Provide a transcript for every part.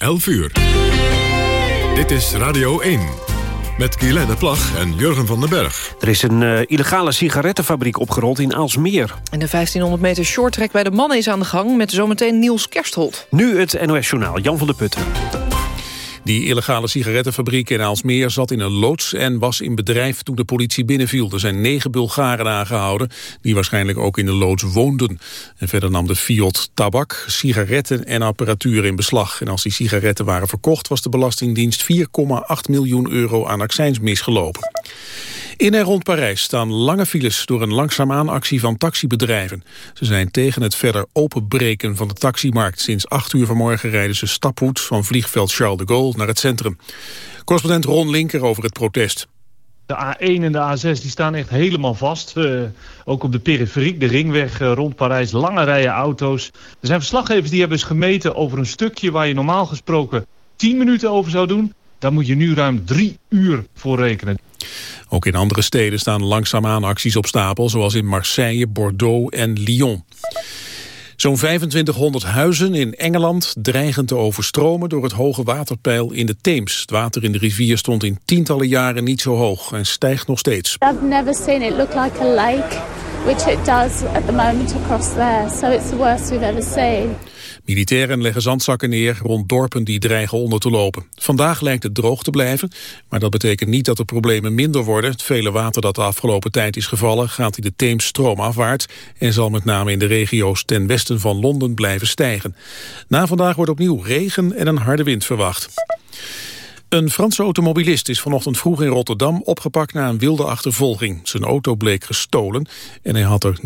11 uur. Dit is Radio 1. Met Guylaine Plag en Jurgen van den Berg. Er is een uh, illegale sigarettenfabriek opgerold in Aalsmeer. En de 1500 meter shorttrack bij de mannen is aan de gang... met zometeen Niels Kerstholt. Nu het NOS Journaal, Jan van der Putten. Die illegale sigarettenfabriek in Aalsmeer zat in een loods en was in bedrijf toen de politie binnenviel. Er zijn negen Bulgaren aangehouden die waarschijnlijk ook in de loods woonden. En verder nam de Fiat tabak, sigaretten en apparatuur in beslag. En als die sigaretten waren verkocht was de Belastingdienst 4,8 miljoen euro aan accijns misgelopen. In en rond Parijs staan lange files door een langzaamaan actie van taxibedrijven. Ze zijn tegen het verder openbreken van de taximarkt. Sinds 8 uur vanmorgen rijden ze stapvoets van vliegveld Charles de Gaulle naar het centrum. Correspondent Ron Linker over het protest. De A1 en de A6 die staan echt helemaal vast. Uh, ook op de periferiek, de ringweg uh, rond Parijs, lange rijen auto's. Er zijn verslaggevers die hebben eens gemeten over een stukje waar je normaal gesproken 10 minuten over zou doen. Daar moet je nu ruim drie uur voor rekenen. Ook in andere steden staan langzaamaan acties op stapel... zoals in Marseille, Bordeaux en Lyon. Zo'n 2500 huizen in Engeland dreigen te overstromen door het hoge waterpeil in de Theems. Het water in de rivier stond in tientallen jaren niet zo hoog en stijgt nog steeds. I've never seen it look like a lake, which it does at the moment across there. So it's the worst we've ever seen. Militairen leggen zandzakken neer rond dorpen die dreigen onder te lopen. Vandaag lijkt het droog te blijven, maar dat betekent niet dat de problemen minder worden. Het vele water dat de afgelopen tijd is gevallen gaat in de Theems stroomafwaarts en zal met name in de regio's ten westen van Londen blijven stijgen. Na vandaag wordt opnieuw regen en een harde wind verwacht. Een Franse automobilist is vanochtend vroeg in Rotterdam opgepakt na een wilde achtervolging. Zijn auto bleek gestolen en hij had er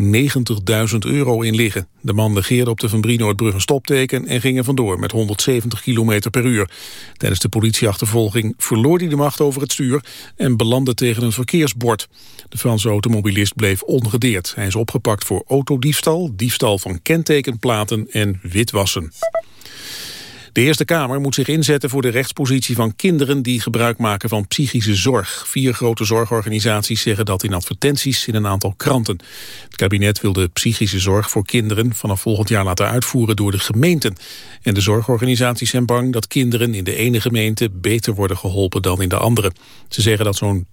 90.000 euro in liggen. De man negeerde op de Van Brienoordbrug een stopteken en ging er vandoor met 170 km per uur. Tijdens de politieachtervolging verloor hij de macht over het stuur en belandde tegen een verkeersbord. De Franse automobilist bleef ongedeerd. Hij is opgepakt voor autodiefstal, diefstal van kentekenplaten en witwassen. De Eerste Kamer moet zich inzetten voor de rechtspositie van kinderen die gebruik maken van psychische zorg. Vier grote zorgorganisaties zeggen dat in advertenties in een aantal kranten. Het kabinet wil de psychische zorg voor kinderen vanaf volgend jaar laten uitvoeren door de gemeenten. En de zorgorganisaties zijn bang dat kinderen in de ene gemeente beter worden geholpen dan in de andere. Ze zeggen dat zo'n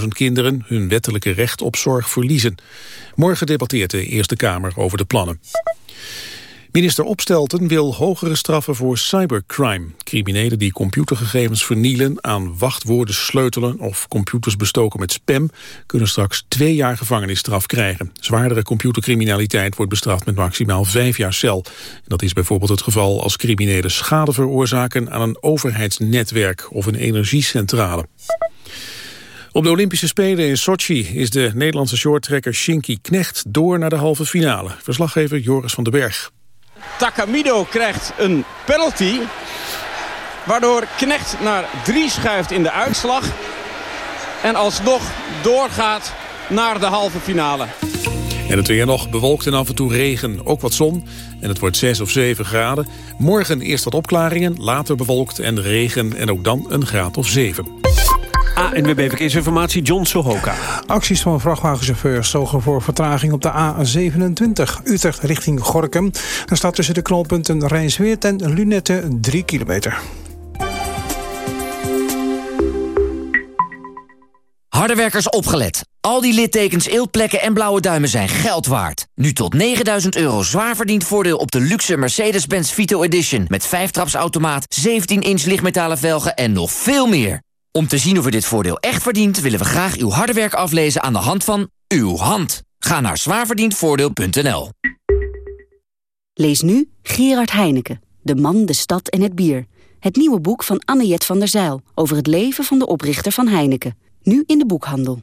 200.000 kinderen hun wettelijke recht op zorg verliezen. Morgen debatteert de Eerste Kamer over de plannen. Minister Opstelten wil hogere straffen voor cybercrime. Criminelen die computergegevens vernielen, aan wachtwoorden sleutelen of computers bestoken met spam, kunnen straks twee jaar gevangenisstraf krijgen. Zwaardere computercriminaliteit wordt bestraft met maximaal vijf jaar cel. dat is bijvoorbeeld het geval als criminelen schade veroorzaken aan een overheidsnetwerk of een energiecentrale. Op de Olympische Spelen in Sochi is de Nederlandse shorttrekker Shinky Knecht door naar de halve finale. Verslaggever Joris van den Berg. Takamido krijgt een penalty. Waardoor Knecht naar drie schuift in de uitslag. En alsnog doorgaat naar de halve finale. En het weer nog bewolkt en af en toe regen, ook wat zon. En het wordt 6 of 7 graden. Morgen eerst wat opklaringen, later bewolkt en regen en ook dan een graad of 7. ANWB Verkeersinformatie, John Sohoka. Acties van vrachtwagenchauffeurs zorgen voor vertraging op de A27. Utrecht richting Gorkum. Er staat tussen de knooppunten Rijnsweert en Lunette 3 kilometer. Hardewerkers opgelet. Al die littekens, eeltplekken en blauwe duimen zijn geld waard. Nu tot 9000 euro zwaar verdiend voordeel op de luxe Mercedes-Benz Vito Edition... met 5-trapsautomaat, 17-inch lichtmetalen velgen en nog veel meer. Om te zien of u dit voordeel echt verdient... willen we graag uw harde werk aflezen aan de hand van uw hand. Ga naar zwaarverdiendvoordeel.nl Lees nu Gerard Heineken, De man, de stad en het bier. Het nieuwe boek van Anne-Jet van der Zijl... over het leven van de oprichter van Heineken. Nu in de boekhandel.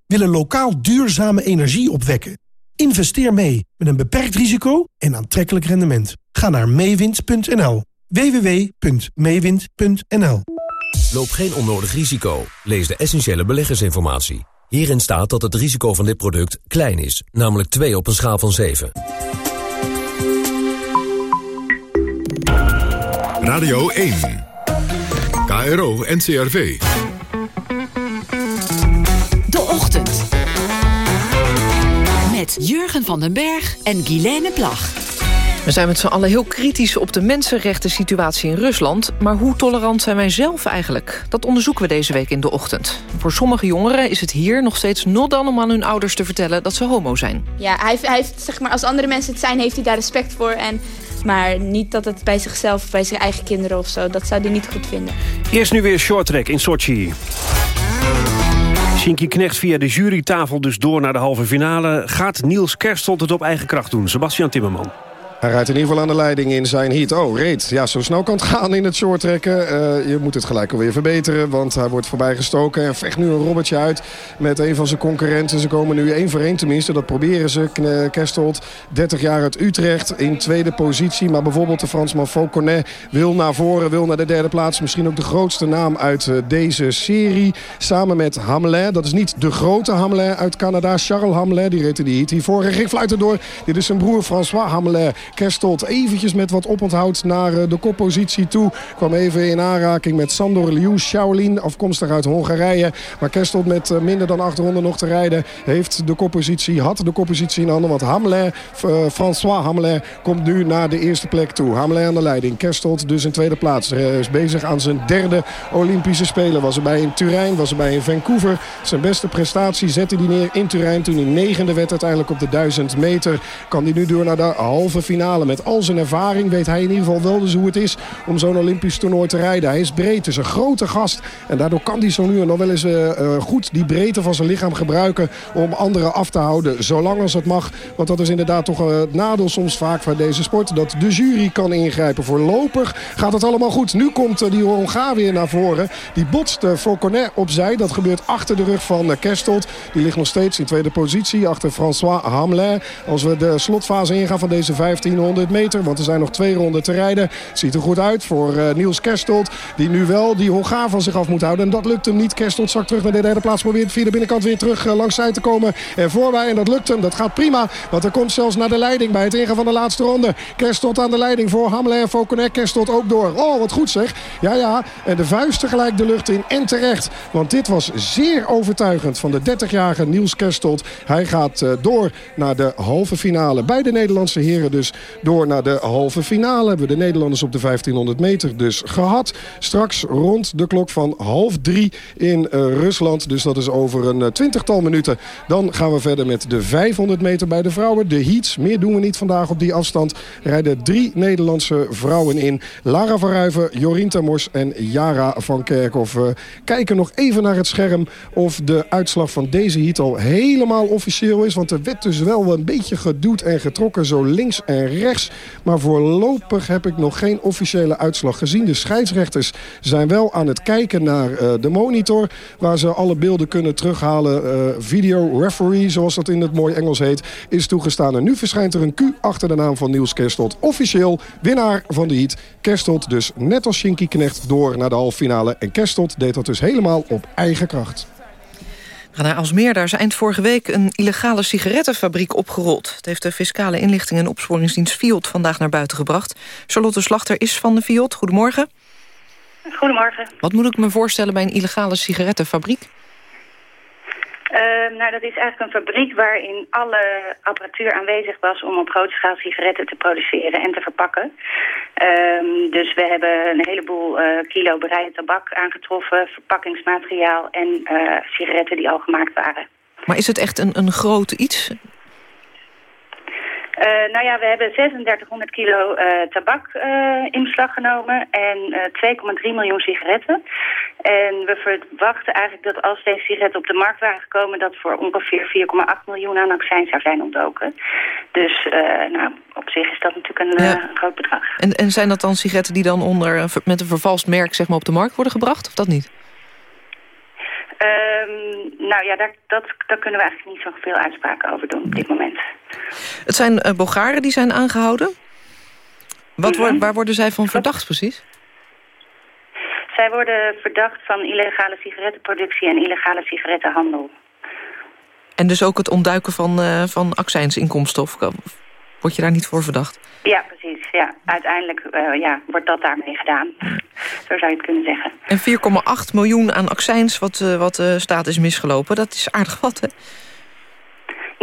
willen lokaal duurzame energie opwekken. Investeer mee met een beperkt risico en aantrekkelijk rendement. Ga naar meewind.nl. www.meewind.nl Loop geen onnodig risico. Lees de essentiële beleggersinformatie. Hierin staat dat het risico van dit product klein is, namelijk 2 op een schaal van 7. Radio 1. KRO NCRV. Met Jurgen van den Berg en Guilaine Plag. We zijn met z'n allen heel kritisch op de mensenrechten situatie in Rusland. Maar hoe tolerant zijn wij zelf eigenlijk? Dat onderzoeken we deze week in de ochtend. Voor sommige jongeren is het hier nog steeds not dan om aan hun ouders te vertellen dat ze homo zijn. Ja, hij, hij heeft, zeg maar, als andere mensen het zijn, heeft hij daar respect voor. En, maar niet dat het bij zichzelf, bij zijn eigen kinderen of zo, dat zou hij niet goed vinden. Eerst nu weer shorttrack in Sochi. Shinky Knecht via de jurytafel dus door naar de halve finale. Gaat Niels Kerstelt het op eigen kracht doen? Sebastian Timmerman. Hij rijdt in ieder geval aan de leiding in zijn heat. Oh, reed. Ja, zo snel kan het gaan in het shorttrekken. Uh, je moet het gelijk alweer verbeteren, want hij wordt voorbijgestoken. En vecht nu een robbertje uit met een van zijn concurrenten. Ze komen nu één voor één tenminste, dat proberen ze. Kerstold, 30 jaar uit Utrecht, in tweede positie. Maar bijvoorbeeld de Fransman Fauconnet wil naar voren, wil naar de derde plaats. Misschien ook de grootste naam uit uh, deze serie. Samen met Hamelin, dat is niet de grote Hamelin uit Canada. Charles Hamelin, die reed in die heat hiervoor. En ging fluiten door. Dit is zijn broer François Hamelin. Kerstold eventjes met wat oponthoud naar de koppositie toe. Kwam even in aanraking met Sandor Liu Shaolin, afkomstig uit Hongarije. Maar Kerstold met minder dan acht ronden nog te rijden... heeft de koppositie, had de koppositie in handen. Want Hamelin, uh, François Hamelin komt nu naar de eerste plek toe. Hamelin aan de leiding. Kerstold dus in tweede plaats. Hij is bezig aan zijn derde Olympische Spelen. Was erbij in Turijn, was erbij in Vancouver. Zijn beste prestatie zette hij neer in Turijn. Toen hij negende werd uiteindelijk op de 1000 meter. Kan hij nu door naar de halve finale. Met al zijn ervaring weet hij in ieder geval wel dus hoe het is om zo'n Olympisch toernooi te rijden. Hij is breed, is een grote gast. En daardoor kan hij zo nu dan wel eens uh, uh, goed die breedte van zijn lichaam gebruiken... om anderen af te houden, zolang als het mag. Want dat is inderdaad toch uh, het nadeel soms vaak van deze sport. Dat de jury kan ingrijpen. Voorlopig gaat het allemaal goed. Nu komt die Hongaar weer naar voren. Die botst Fauconnet opzij. Dat gebeurt achter de rug van Kerstold. Die ligt nog steeds in tweede positie achter François Hamelin. Als we de slotfase ingaan van deze 15 100 meter. Want er zijn nog twee ronden te rijden. Ziet er goed uit voor uh, Niels Kerstold. Die nu wel die Hongaar van zich af moet houden. En dat lukt hem niet. Kerstold zakt terug naar de derde plaats. Probeert via de binnenkant weer terug uh, langs zij te komen. En voorbij. En dat lukt hem. Dat gaat prima. Want er komt zelfs naar de leiding bij het ingaan van de laatste ronde. Kerstold aan de leiding voor Hamelin en Fauconnet. Kerstold ook door. Oh, wat goed zeg. Ja, ja. En de vuist tegelijk de lucht in. En terecht. Want dit was zeer overtuigend van de 30-jarige Niels Kerstold. Hij gaat uh, door naar de halve finale. Bij de Nederlandse heren dus door naar de halve finale. Hebben we de Nederlanders op de 1500 meter dus gehad. Straks rond de klok van half drie in uh, Rusland. Dus dat is over een uh, twintigtal minuten. Dan gaan we verder met de 500 meter bij de vrouwen. De heats, meer doen we niet vandaag op die afstand. Rijden drie Nederlandse vrouwen in. Lara van Ruiven, Jorien Termors en Jara van Kerkhoff. Kijken nog even naar het scherm of de uitslag van deze heat al helemaal officieel is. Want er werd dus wel een beetje geduwd en getrokken zo links en rechts. Maar voorlopig heb ik nog geen officiële uitslag gezien. De scheidsrechters zijn wel aan het kijken naar uh, de monitor... waar ze alle beelden kunnen terughalen. Uh, video referee, zoals dat in het mooi Engels heet, is toegestaan. En nu verschijnt er een Q achter de naam van Niels Kerstold. Officieel winnaar van de heat. Kerstold dus net als Shinky Knecht door naar de halve finale. En Kerstold deed dat dus helemaal op eigen kracht. Gaan naar Alsmeer, daar is eind vorige week een illegale sigarettenfabriek opgerold. Het heeft de Fiscale Inlichting en Opsporingsdienst FIOD vandaag naar buiten gebracht. Charlotte Slachter is van de FIOD. Goedemorgen. Goedemorgen. Wat moet ik me voorstellen bij een illegale sigarettenfabriek? Uh, nou, dat is eigenlijk een fabriek waarin alle apparatuur aanwezig was om op grote schaal sigaretten te produceren en te verpakken. Uh, dus we hebben een heleboel uh, kilo bereide tabak aangetroffen, verpakkingsmateriaal en uh, sigaretten die al gemaakt waren. Maar is het echt een, een groot iets? Uh, nou ja, we hebben 3600 kilo uh, tabak uh, in beslag genomen en 2,3 miljoen sigaretten. En we verwachten eigenlijk dat als deze sigaretten op de markt waren gekomen... dat voor ongeveer 4,8 miljoen aan accijns zou zijn ontdoken. Dus nou, op zich is dat natuurlijk een, ja. groot bedrag. En, en zijn dat dan sigaretten die dan onder, met een vervalst merk zeg maar, op de markt worden gebracht? Of dat niet? Um, nou ja, daar, dat, daar kunnen we eigenlijk niet zoveel uitspraken over doen op dit moment. Het zijn uh, Bulgaren die zijn aangehouden? Wat Mhm. waar worden zij van verdacht precies? Zij worden verdacht van illegale sigarettenproductie en illegale sigarettenhandel. En dus ook het ontduiken van, eh van accijnsinkomsten? Of word je daar niet voor verdacht? Ja, precies. Ja. Uiteindelijk eh, ja, wordt dat daarmee gedaan. Zo zou je het kunnen zeggen. En 4,8 miljoen aan accijns wat, eh, wat de staat is misgelopen. Dat is aardig wat, hè?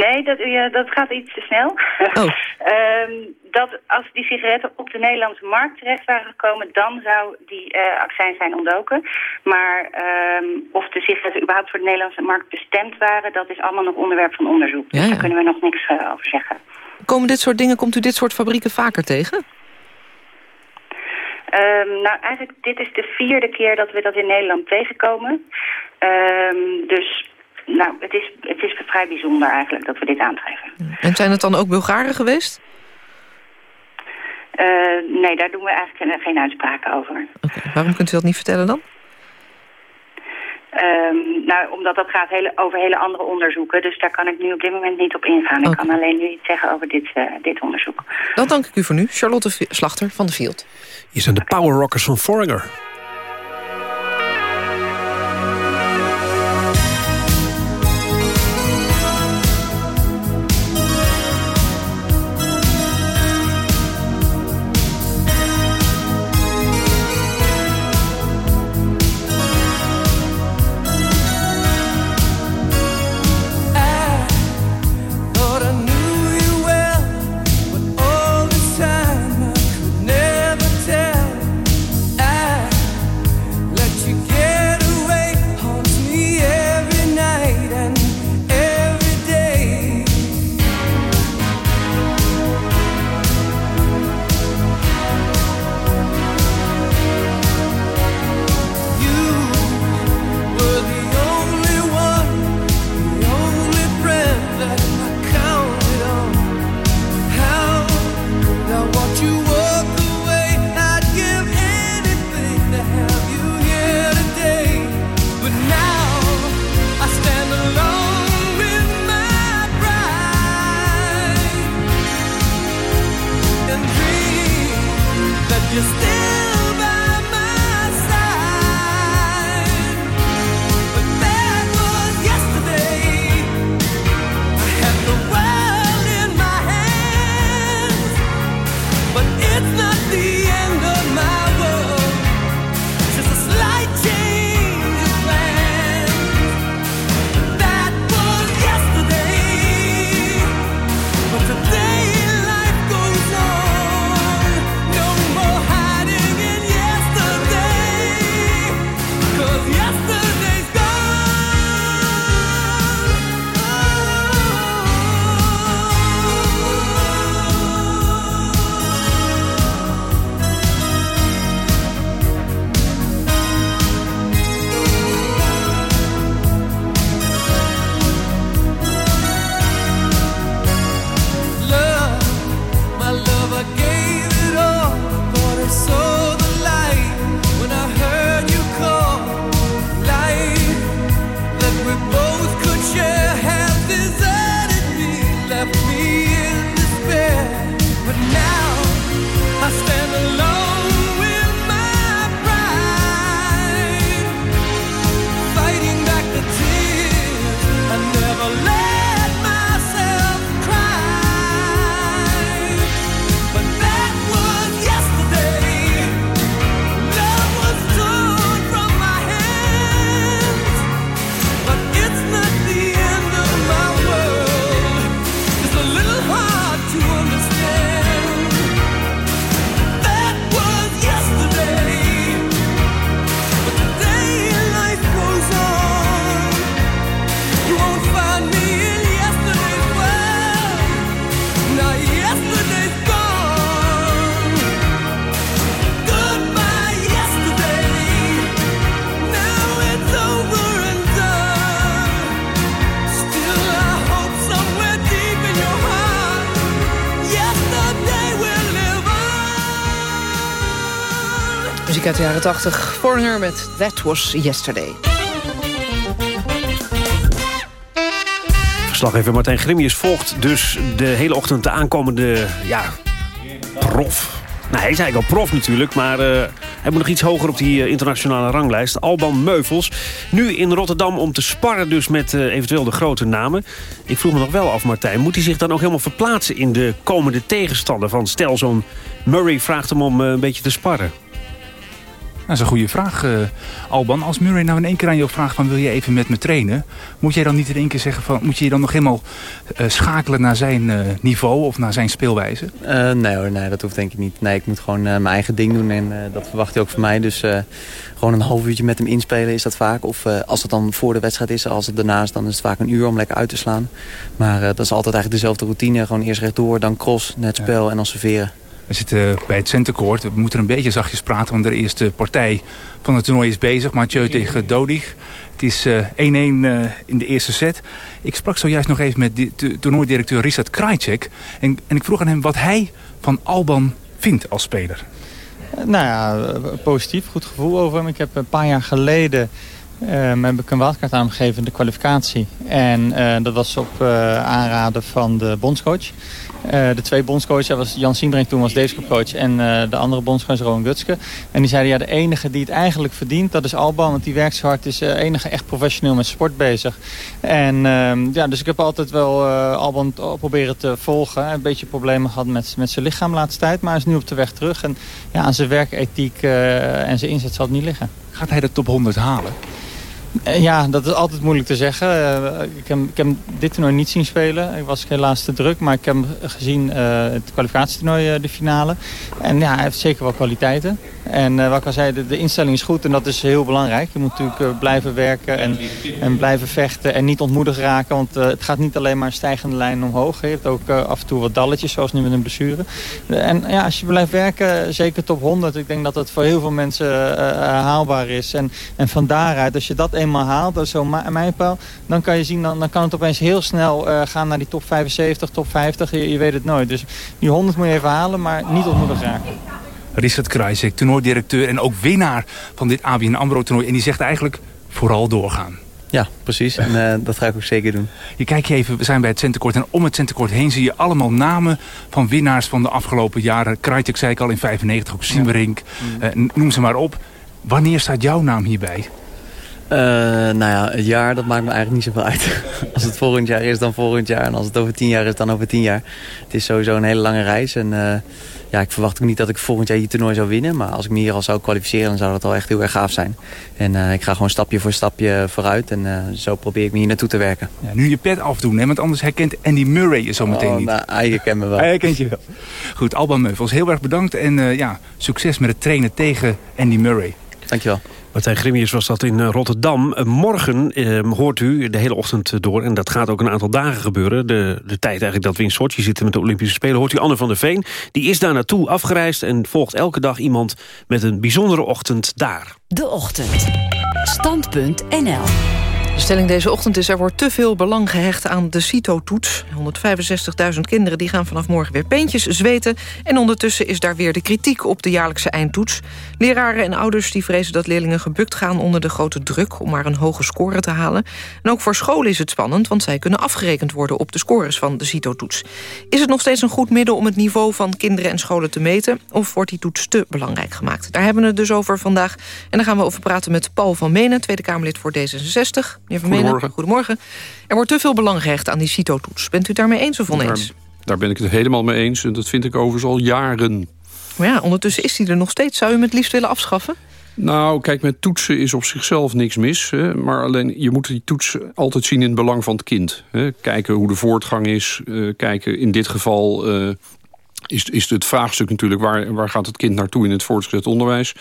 Nee, dat, ja, dat gaat iets te snel. Oh. Ehm, dat als die sigaretten op de Nederlandse markt terecht waren gekomen... dan zou die eh accijns zijn ontdoken. Maar ehm, of de sigaretten überhaupt voor de Nederlandse markt bestemd waren... dat is allemaal nog onderwerp van onderzoek. Dus Ja, ja. daar kunnen we nog niks eh, over zeggen. Komen dit soort dingen, komt u dit soort fabrieken vaker tegen? Ehm, nou, eigenlijk dit is de vierde keer dat we dat in Nederland tegenkomen. Ehm, dus nou, het is, het is vrij bijzonder eigenlijk dat we dit aantreffen. En zijn het dan ook Bulgaren geweest? Eh, nee, daar doen we eigenlijk geen uitspraken over. Waarom kunt u dat niet vertellen dan? Ehm, nou, omdat dat gaat hele, over hele andere onderzoeken. Dus daar kan ik nu op dit moment niet op ingaan. Ik kan alleen nu iets zeggen over dit, eh, dit onderzoek. Dan dank ik u voor nu. Charlotte Slachter van de Field. Hier zijn de Power Rockers van Foreigner. De jaren 80. Foreigner met That Was Yesterday. Verslaggever Martijn Grimius volgt dus de hele ochtend de aankomende ja, prof. Nou, hij is eigenlijk al prof natuurlijk, maar eh, hij moet nog iets hoger op die eh, internationale ranglijst. Alban Meuvels, nu in Rotterdam om te sparren dus met eh, eventueel de grote namen. Ik vroeg me nog wel af, Martijn, moet hij zich dan ook helemaal verplaatsen... in de komende tegenstander van stel zo'n Murray vraagt hem om een beetje te sparren? Dat is een goede vraag, uh, Alban. Als Murray nou in één keer aan jou vraagt van wil je even met me trainen... moet jij dan niet in één keer zeggen van... moet je je dan nog helemaal uh, schakelen naar zijn uh, niveau of naar zijn speelwijze? nee hoor, nee, dat hoeft denk ik niet. Nee, ik moet gewoon mijn eigen ding doen en dat verwacht hij ook van mij. Dus gewoon een half uurtje met hem inspelen is dat vaak. Of als het dan voor de wedstrijd is, als het daarnaast... dan is het vaak een uur om lekker uit te slaan. Maar dat is altijd eigenlijk dezelfde routine. Gewoon eerst rechtdoor, dan cross, net spel ja. en dan serveren. We zitten bij het centercourt. We moeten een beetje zachtjes praten, want de eerste partij van het toernooi is bezig. Mathieu tegen Dodig. Het is 1-1 uh, uh, in de eerste set. Ik sprak zojuist nog even met de toernooidirecteur Richard Krajcek. En, en ik vroeg aan hem wat hij van Alban vindt als speler. Nou ja, positief. Goed gevoel over hem. Ik heb een paar jaar geleden... Um, heb ik een wildcard aan hem gegeven in de kwalificatie. En uh, dat was op uh, aanraden van de bondscoach. Uh, de twee bondscoaches, was Jan Siembrink toen was deze coach en de andere bondscoach Rowan Gutske. En die zeiden ja, de enige die het eigenlijk verdient, dat is Alban. Want die werkt zo hard, is de enige echt professioneel met sport bezig. En ja, dus ik heb altijd wel Alban proberen te volgen. Een beetje problemen gehad met, met zijn lichaam de laatste tijd. Maar hij is nu op de weg terug. En ja, aan zijn werkethiek en zijn inzet zal het niet liggen. Gaat hij de top 100 halen? Ja, dat is altijd moeilijk te zeggen. Uh, ik, heb, ik heb dit toernooi niet zien spelen. Ik was helaas te druk, maar ik heb gezien uh, het kwalificatietoernooi, de finale. En ja, hij heeft zeker wel kwaliteiten. En wat ik al zei, de, instelling is goed en dat is heel belangrijk. Je moet natuurlijk blijven werken en, en blijven vechten en niet ontmoedigd raken. Want het gaat niet alleen maar een stijgende lijn omhoog. Je hebt ook af en toe wat dalletjes, zoals nu met een blessure. En ja, als je blijft werken, zeker top 100. Ik denk dat het voor heel veel mensen haalbaar is. En, en van daaruit, als je dat eenmaal haalt, dat is zo'n mijnpaal, dan kan je zien, dan, dan kan het opeens heel snel uh, gaan naar die top 75, top 50. Je, je, weet het nooit. Dus die 100 moet je even halen, maar niet ontmoedigd raken. Richard Kruijsek, toernooidirecteur en ook winnaar van dit ABN AMRO toernooi. En die zegt eigenlijk vooral doorgaan. Ja, precies. En uh, dat ga ik ook zeker doen. Je kijkt even, we zijn bij het centercourt en om het centercourt heen zie je allemaal namen van winnaars van de afgelopen jaren. Krajcek zei ik al in 95, ook Simmerink, ja. uh, noem ze maar op. Wanneer staat jouw naam hierbij? Uh, nou ja, het jaar, dat maakt me eigenlijk niet zoveel uit. als het volgend jaar is, dan volgend jaar. En als het over tien jaar is, dan over tien jaar. Het is sowieso een hele lange reis. En uh, ja, ik verwacht ook niet dat ik volgend jaar hier toernooi zou winnen. Maar als ik me hier al zou kwalificeren, dan zou dat al echt heel erg gaaf zijn. En uh, ik ga gewoon stapje voor stapje vooruit. En zo probeer ik me hier naartoe te werken. Ja, nu je pet afdoen, hè? want anders herkent Andy Murray je zo meteen oh, niet. Nou, hij herkent me wel. Hij herkent je wel. Goed, Alban Meuvels, heel erg bedankt. En ja, succes met het trainen tegen Andy Murray. Dankjewel. Martijn Grimius was dat in Rotterdam. Morgen eh, hoort u de hele ochtend door. En dat gaat ook een aantal dagen gebeuren. De, de tijd eigenlijk dat we in Sochi zitten met de Olympische Spelen... hoort u Anne van der Veen. Die is daar naartoe afgereisd en volgt elke dag iemand... met een bijzondere ochtend daar. De Ochtend. Stand.nl de stelling deze ochtend is... er wordt te veel belang gehecht aan de CITO-toets. 165.000 kinderen die gaan vanaf morgen weer peentjes zweten... en ondertussen is daar weer de kritiek op de jaarlijkse eindtoets. Leraren en ouders die vrezen dat leerlingen gebukt gaan... onder de grote druk om maar een hoge score te halen. En ook voor scholen is het spannend... want zij kunnen afgerekend worden op de scores van de CITO-toets. Is het nog steeds een goed middel om het niveau van kinderen en scholen te meten... of wordt die toets te belangrijk gemaakt? Daar hebben we het dus over vandaag. En daar gaan we over praten met Paul van Menen... Tweede Kamerlid voor D66... Meneer Van Goedemorgen. Goedemorgen. Er wordt te veel belang gehecht aan die CITO-toets. Bent u daarmee eens of oneens? Daar, daar, ben ik het helemaal mee eens. En dat vind ik overigens al jaren. Maar ja, ondertussen is die er nog steeds. Zou u hem het liefst willen afschaffen? Nou, kijk, met toetsen is op zichzelf niks mis. Hè, maar alleen, je moet die toets altijd zien in het belang van het kind. Hè. Kijken hoe de voortgang is. Uh, kijken in dit geval... Uh, is, is het vraagstuk natuurlijk... Waar, waar gaat het kind naartoe in het voortgezet onderwijs?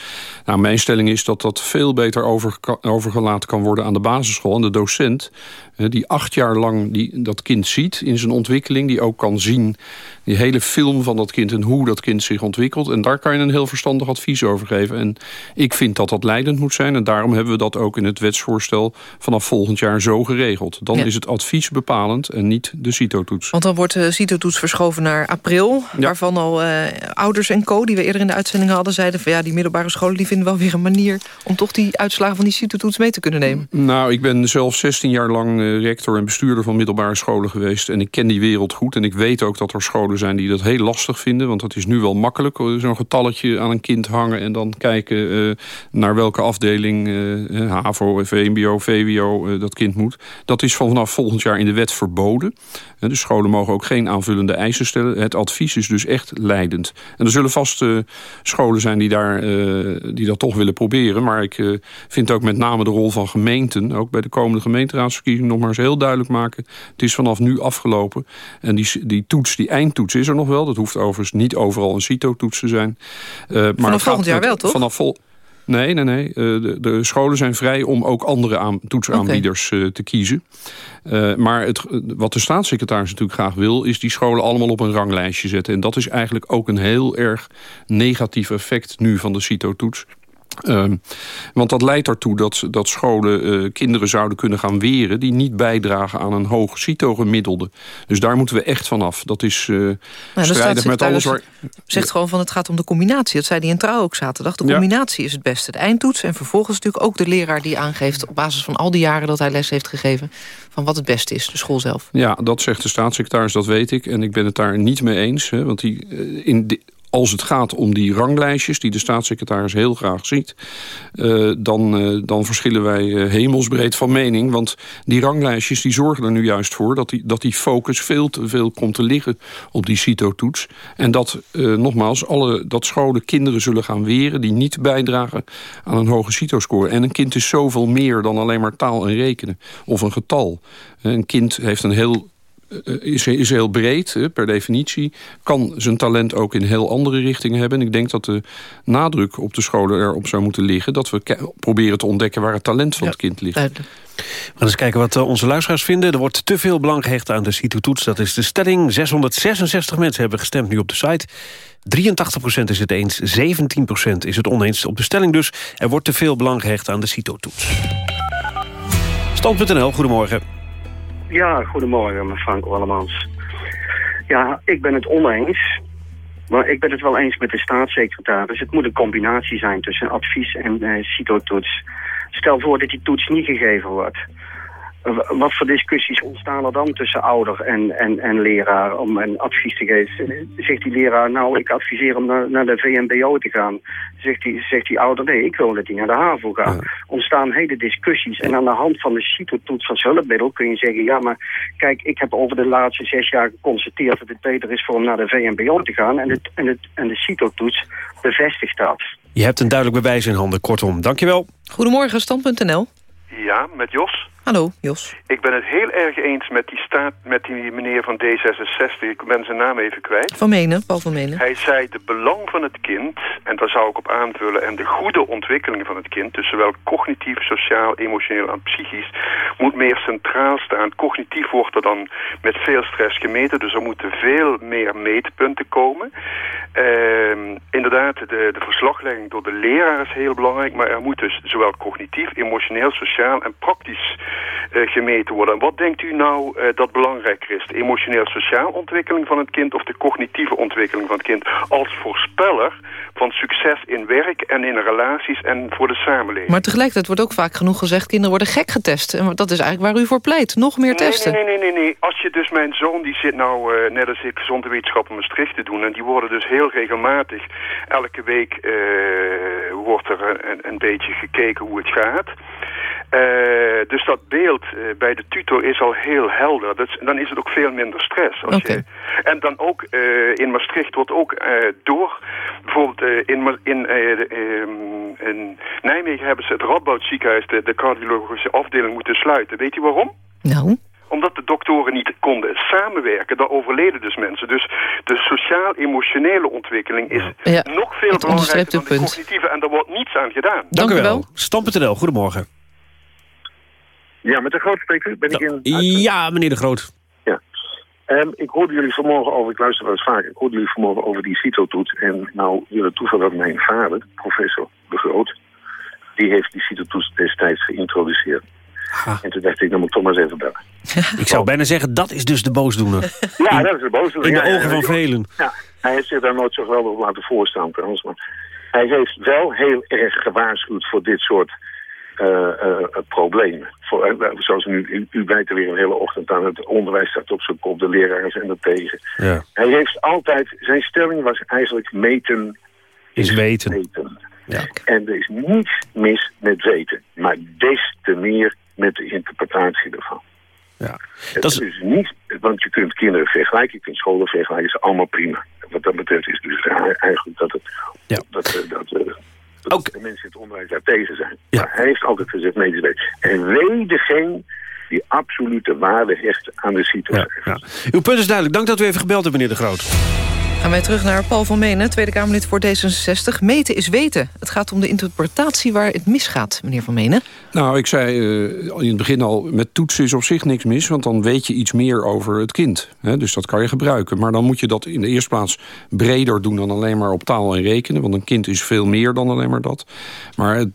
Nou, mijn stelling is dat dat veel beter over, overgelaten kan worden aan de basisschool. En de docent die acht jaar lang die, dat kind ziet in zijn ontwikkeling... die ook kan zien die hele film van dat kind en hoe dat kind zich ontwikkelt. En daar kan je een heel verstandig advies over geven. En ik vind dat dat leidend moet zijn. En daarom hebben we dat ook in het wetsvoorstel vanaf volgend jaar zo geregeld. Dan Ja. is het advies bepalend en niet de CITO-toets. Want dan wordt de CITO-toets verschoven naar april. Waarvan waarvan al eh, ouders en co... die we eerder in de uitzending hadden, zeiden... van ja, die middelbare scholen die vinden wel weer een manier... om toch die uitslagen van die CITO-toets mee te kunnen nemen. Nou, ik ben zelf 16 jaar lang eh, rector en bestuurder van middelbare scholen geweest. En ik ken die wereld goed. En ik weet ook dat er scholen zijn die dat heel lastig vinden. Want dat is nu wel makkelijk. eh, Zo'n getalletje aan een kind hangen en dan kijken eh, naar welke afdeling... eh, HAVO, VMBO, VWO eh, dat kind moet. Dat is vanaf volgend jaar in de wet verboden. Eh, De scholen mogen ook geen aanvullende eisen stellen. Het advies is dus echt leidend. En er zullen vast eh, scholen zijn die, daar, eh, die dat toch willen proberen. Maar ik eh, vind ook met name de rol van gemeenten... ook bij de komende gemeenteraadsverkiezingen nog maar eens heel duidelijk maken. Het is vanaf nu afgelopen. En die, die toets, die eindtoets is er nog wel. Dat hoeft overigens niet overal een CITO-toets te zijn. Eh, maar gaat volgend jaar wel, toch? Vanaf vol Nee, nee, nee. Eh, De, de scholen zijn vrij om ook andere aan, toetsaanbieders eh, te kiezen. Maar het, wat de staatssecretaris natuurlijk graag wil... is die scholen allemaal op een ranglijstje zetten. En dat is eigenlijk ook een heel erg negatief effect nu van de CITO-toets. Ehm, want dat leidt ertoe dat, dat scholen eh, kinderen zouden kunnen gaan weren... die niet bijdragen aan een hoog CITO-gemiddelde. Dus daar moeten we echt vanaf. Dat is Nou, de strijdig met alles waar... zegt gewoon van het gaat om de combinatie. Dat zei hij in Trouw ook zaterdag. De Ja. combinatie is het beste. De eindtoets en vervolgens natuurlijk ook de leraar die aangeeft... op basis van al die jaren dat hij les heeft gegeven... van wat het beste is, de school zelf. Ja, dat zegt de staatssecretaris, dat weet ik. En ik ben het daar niet mee eens. Hè, want die, eh, in de- als het gaat om die ranglijstjes... die de staatssecretaris heel graag ziet... eh, dan, eh, dan verschillen wij eh, hemelsbreed van mening. Want die ranglijstjes die zorgen er nu juist voor... dat die, dat die focus veel te veel komt te liggen op die CITO-toets. En dat, nogmaals, alle, dat scholen kinderen zullen gaan weren... die niet bijdragen aan een hoge CITO-score. En een kind is zoveel meer dan alleen maar taal en rekenen. Of een getal. Een kind heeft een heel is, is heel breed, hè, per definitie. Kan zijn talent ook in heel andere richtingen hebben. En ik denk dat de nadruk op de scholen erop zou moeten liggen... dat we proberen te ontdekken waar het talent van het kind ligt. We gaan eens kijken wat eh, onze luisteraars vinden. Er wordt te veel belang gehecht aan de CITO-toets. Dat is de stelling. 666 mensen hebben gestemd nu op de site. 83% is het eens, 17% is het oneens. Op de stelling dus, er wordt te veel belang gehecht aan de CITO-toets. Stand.nl, goedemorgen. Ja, goedemorgen, Frank Wallemans. Ja, ik ben het oneens. Maar ik ben het wel eens met de staatssecretaris. Het moet een combinatie zijn tussen advies en eh CITO-toets. Stel voor dat die toets niet gegeven wordt. Wat voor discussies ontstaan er dan tussen ouder en, en, en leraar om een advies te geven? Zegt die leraar, nou, ik adviseer hem naar, naar de VMBO te gaan. Zegt die, zegt die ouder, nee, ik wil dat hij naar de HAVO gaat. Ontstaan hele discussies. En aan de hand van de CITO-toets als hulpmiddel kun je zeggen... ja, maar kijk, ik heb over de laatste zes jaar geconstateerd... dat het beter is voor hem naar de VMBO te gaan. En, het, en, het, en de CITO-toets bevestigt dat. Je hebt een duidelijk bewijs in handen, kortom. Dankjewel. Goedemorgen, Stand.nl. Ja, met Jos. Hallo, Jos. Ik ben het heel erg eens met die, staat, met die meneer van D66. Ik ben zijn naam even kwijt. Van Menen, Paul van Menen. Hij zei de belang van het kind, en daar zou ik op aanvullen... en de goede ontwikkeling van het kind... dus zowel cognitief, sociaal, emotioneel en psychisch... moet meer centraal staan. Cognitief wordt er dan met veel stress gemeten... dus er moeten veel meer meetpunten komen. Ehm, inderdaad, de, de verslaglegging door de leraar is heel belangrijk... maar er moet dus zowel cognitief, emotioneel, sociaal en praktisch gemeten worden. En wat denkt u nou eh, dat belangrijker is? De emotioneel-sociaal ontwikkeling van het kind of de cognitieve ontwikkeling van het kind? Als voorspeller van succes in werk en in relaties en voor de samenleving. Maar tegelijkertijd wordt ook vaak genoeg gezegd... kinderen worden gek getest. En dat is eigenlijk waar u voor pleit. Nog meer testen. Nee, nee, nee, nee, nee. Als je dus mijn zoon, die zit nou eh, net als ik gezonde wetenschap in Maastricht te doen. En die worden dus heel regelmatig, elke week eh, wordt er een, een beetje gekeken hoe het gaat. Eh, dus dat beeld eh, bij de tutor is al heel helder. Dat is- dan is het ook veel minder stress. Als je, en dan ook eh, in Maastricht wordt ook eh, door... Bijvoorbeeld in, eh, ehm, in Nijmegen hebben ze het Radboud ziekenhuis... De, de cardiologische afdeling moeten sluiten. Weet je waarom? Nou? Omdat de doktoren niet konden samenwerken, daar overleden dus mensen. Dus de sociaal-emotionele ontwikkeling is Ja, nog veel belangrijker dan de punt. cognitieve. En daar wordt niets aan gedaan. Dank, u wel. Stam.nl, goedemorgen. Ja, met de groot spreker ben ik in... Ja, meneer De Groot. Ja. Ehm, ik hoorde jullie vanmorgen over, ik luister wel eens vaak, ik hoorde jullie vanmorgen over die CITO-toets. En nou, jullie toeval dat mijn vader, professor De Groot, die heeft die CITO-toets destijds geïntroduceerd. En toen dacht ik, dan moet ik toch maar eens even bellen. Ik zou bijna zeggen, dat is dus de boosdoener. Ja, dat is de boze. In de ogen van velen. Ja, Hij heeft zich daar nooit zo geweldig op laten voorstaan trouwens. Maar hij heeft wel heel erg gewaarschuwd voor dit soort eh, eh, problemen. Voor, eh, zoals nu, u, u bijt er weer een hele ochtend aan. Het onderwijs staat op zijn kop, de leraren zijn er tegen. Ja. Hij heeft altijd, zijn stelling was eigenlijk meten Is weten. weten. En er is niets mis met weten, maar des te meer met de interpretatie ervan. Ja. Het is niet, want je kunt kinderen vergelijken, je kunt scholen vergelijken, is allemaal prima. Wat dat betreft is dus eigenlijk dat, het, dat, dat, dat de mensen in het onderwijs daar tegen zijn. Maar hij heeft altijd gezegd, medisch weten. En wee degene die absolute waarde hecht aan de situatie. Ja. Uw punt is duidelijk. Dank dat u even gebeld hebt, meneer De Groot. Gaan wij terug naar Paul van Menen, Tweede Kamerlid voor D66. Meten is weten. Het gaat om de interpretatie waar het misgaat, meneer van Menen. Nou, ik zei eh, in het begin al, met toetsen is op zich niks mis... want dan weet je iets meer over het kind. Hè, dus dat kan je gebruiken. Maar dan moet je dat in de eerste plaats breder doen... dan alleen maar op taal en rekenen. Want een kind is veel meer dan alleen maar dat. Maar het,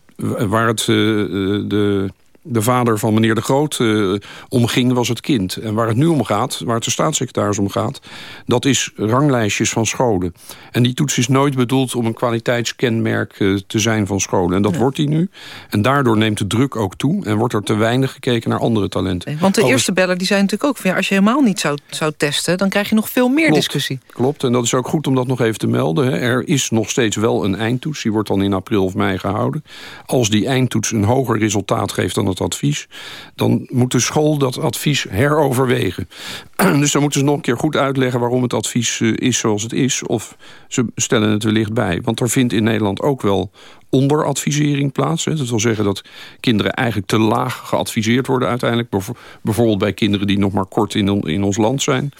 waar het... eh, de de vader van meneer De Groot uh, omging, was het kind. En waar het nu om gaat, waar het de staatssecretaris om gaat... dat is ranglijstjes van scholen. En die toets is nooit bedoeld om een kwaliteitskenmerk uh, te zijn van scholen. En dat wordt die nu. En daardoor neemt de druk ook toe... en wordt er te weinig gekeken naar andere talenten. Want de eerste beller die zei natuurlijk ook... Van, ja, als je helemaal niet zou, zou testen, dan krijg je nog veel meer Klopt. discussie. Klopt, en dat is ook goed om dat nog even te melden. Hè. Er is nog steeds wel een eindtoets. Die wordt dan in april of mei gehouden. Als die eindtoets een hoger resultaat geeft dan het advies... dan moet de school dat advies heroverwegen. dus dan moeten ze nog een keer goed uitleggen... waarom het advies eh, is zoals het is. Of ze stellen het wellicht bij. Want er vindt in Nederland ook wel onderadvisering plaats. Dat wil zeggen dat kinderen eigenlijk te laag geadviseerd worden uiteindelijk. Bijv- Bijvoorbeeld bij kinderen die nog maar kort in, on- in ons land zijn.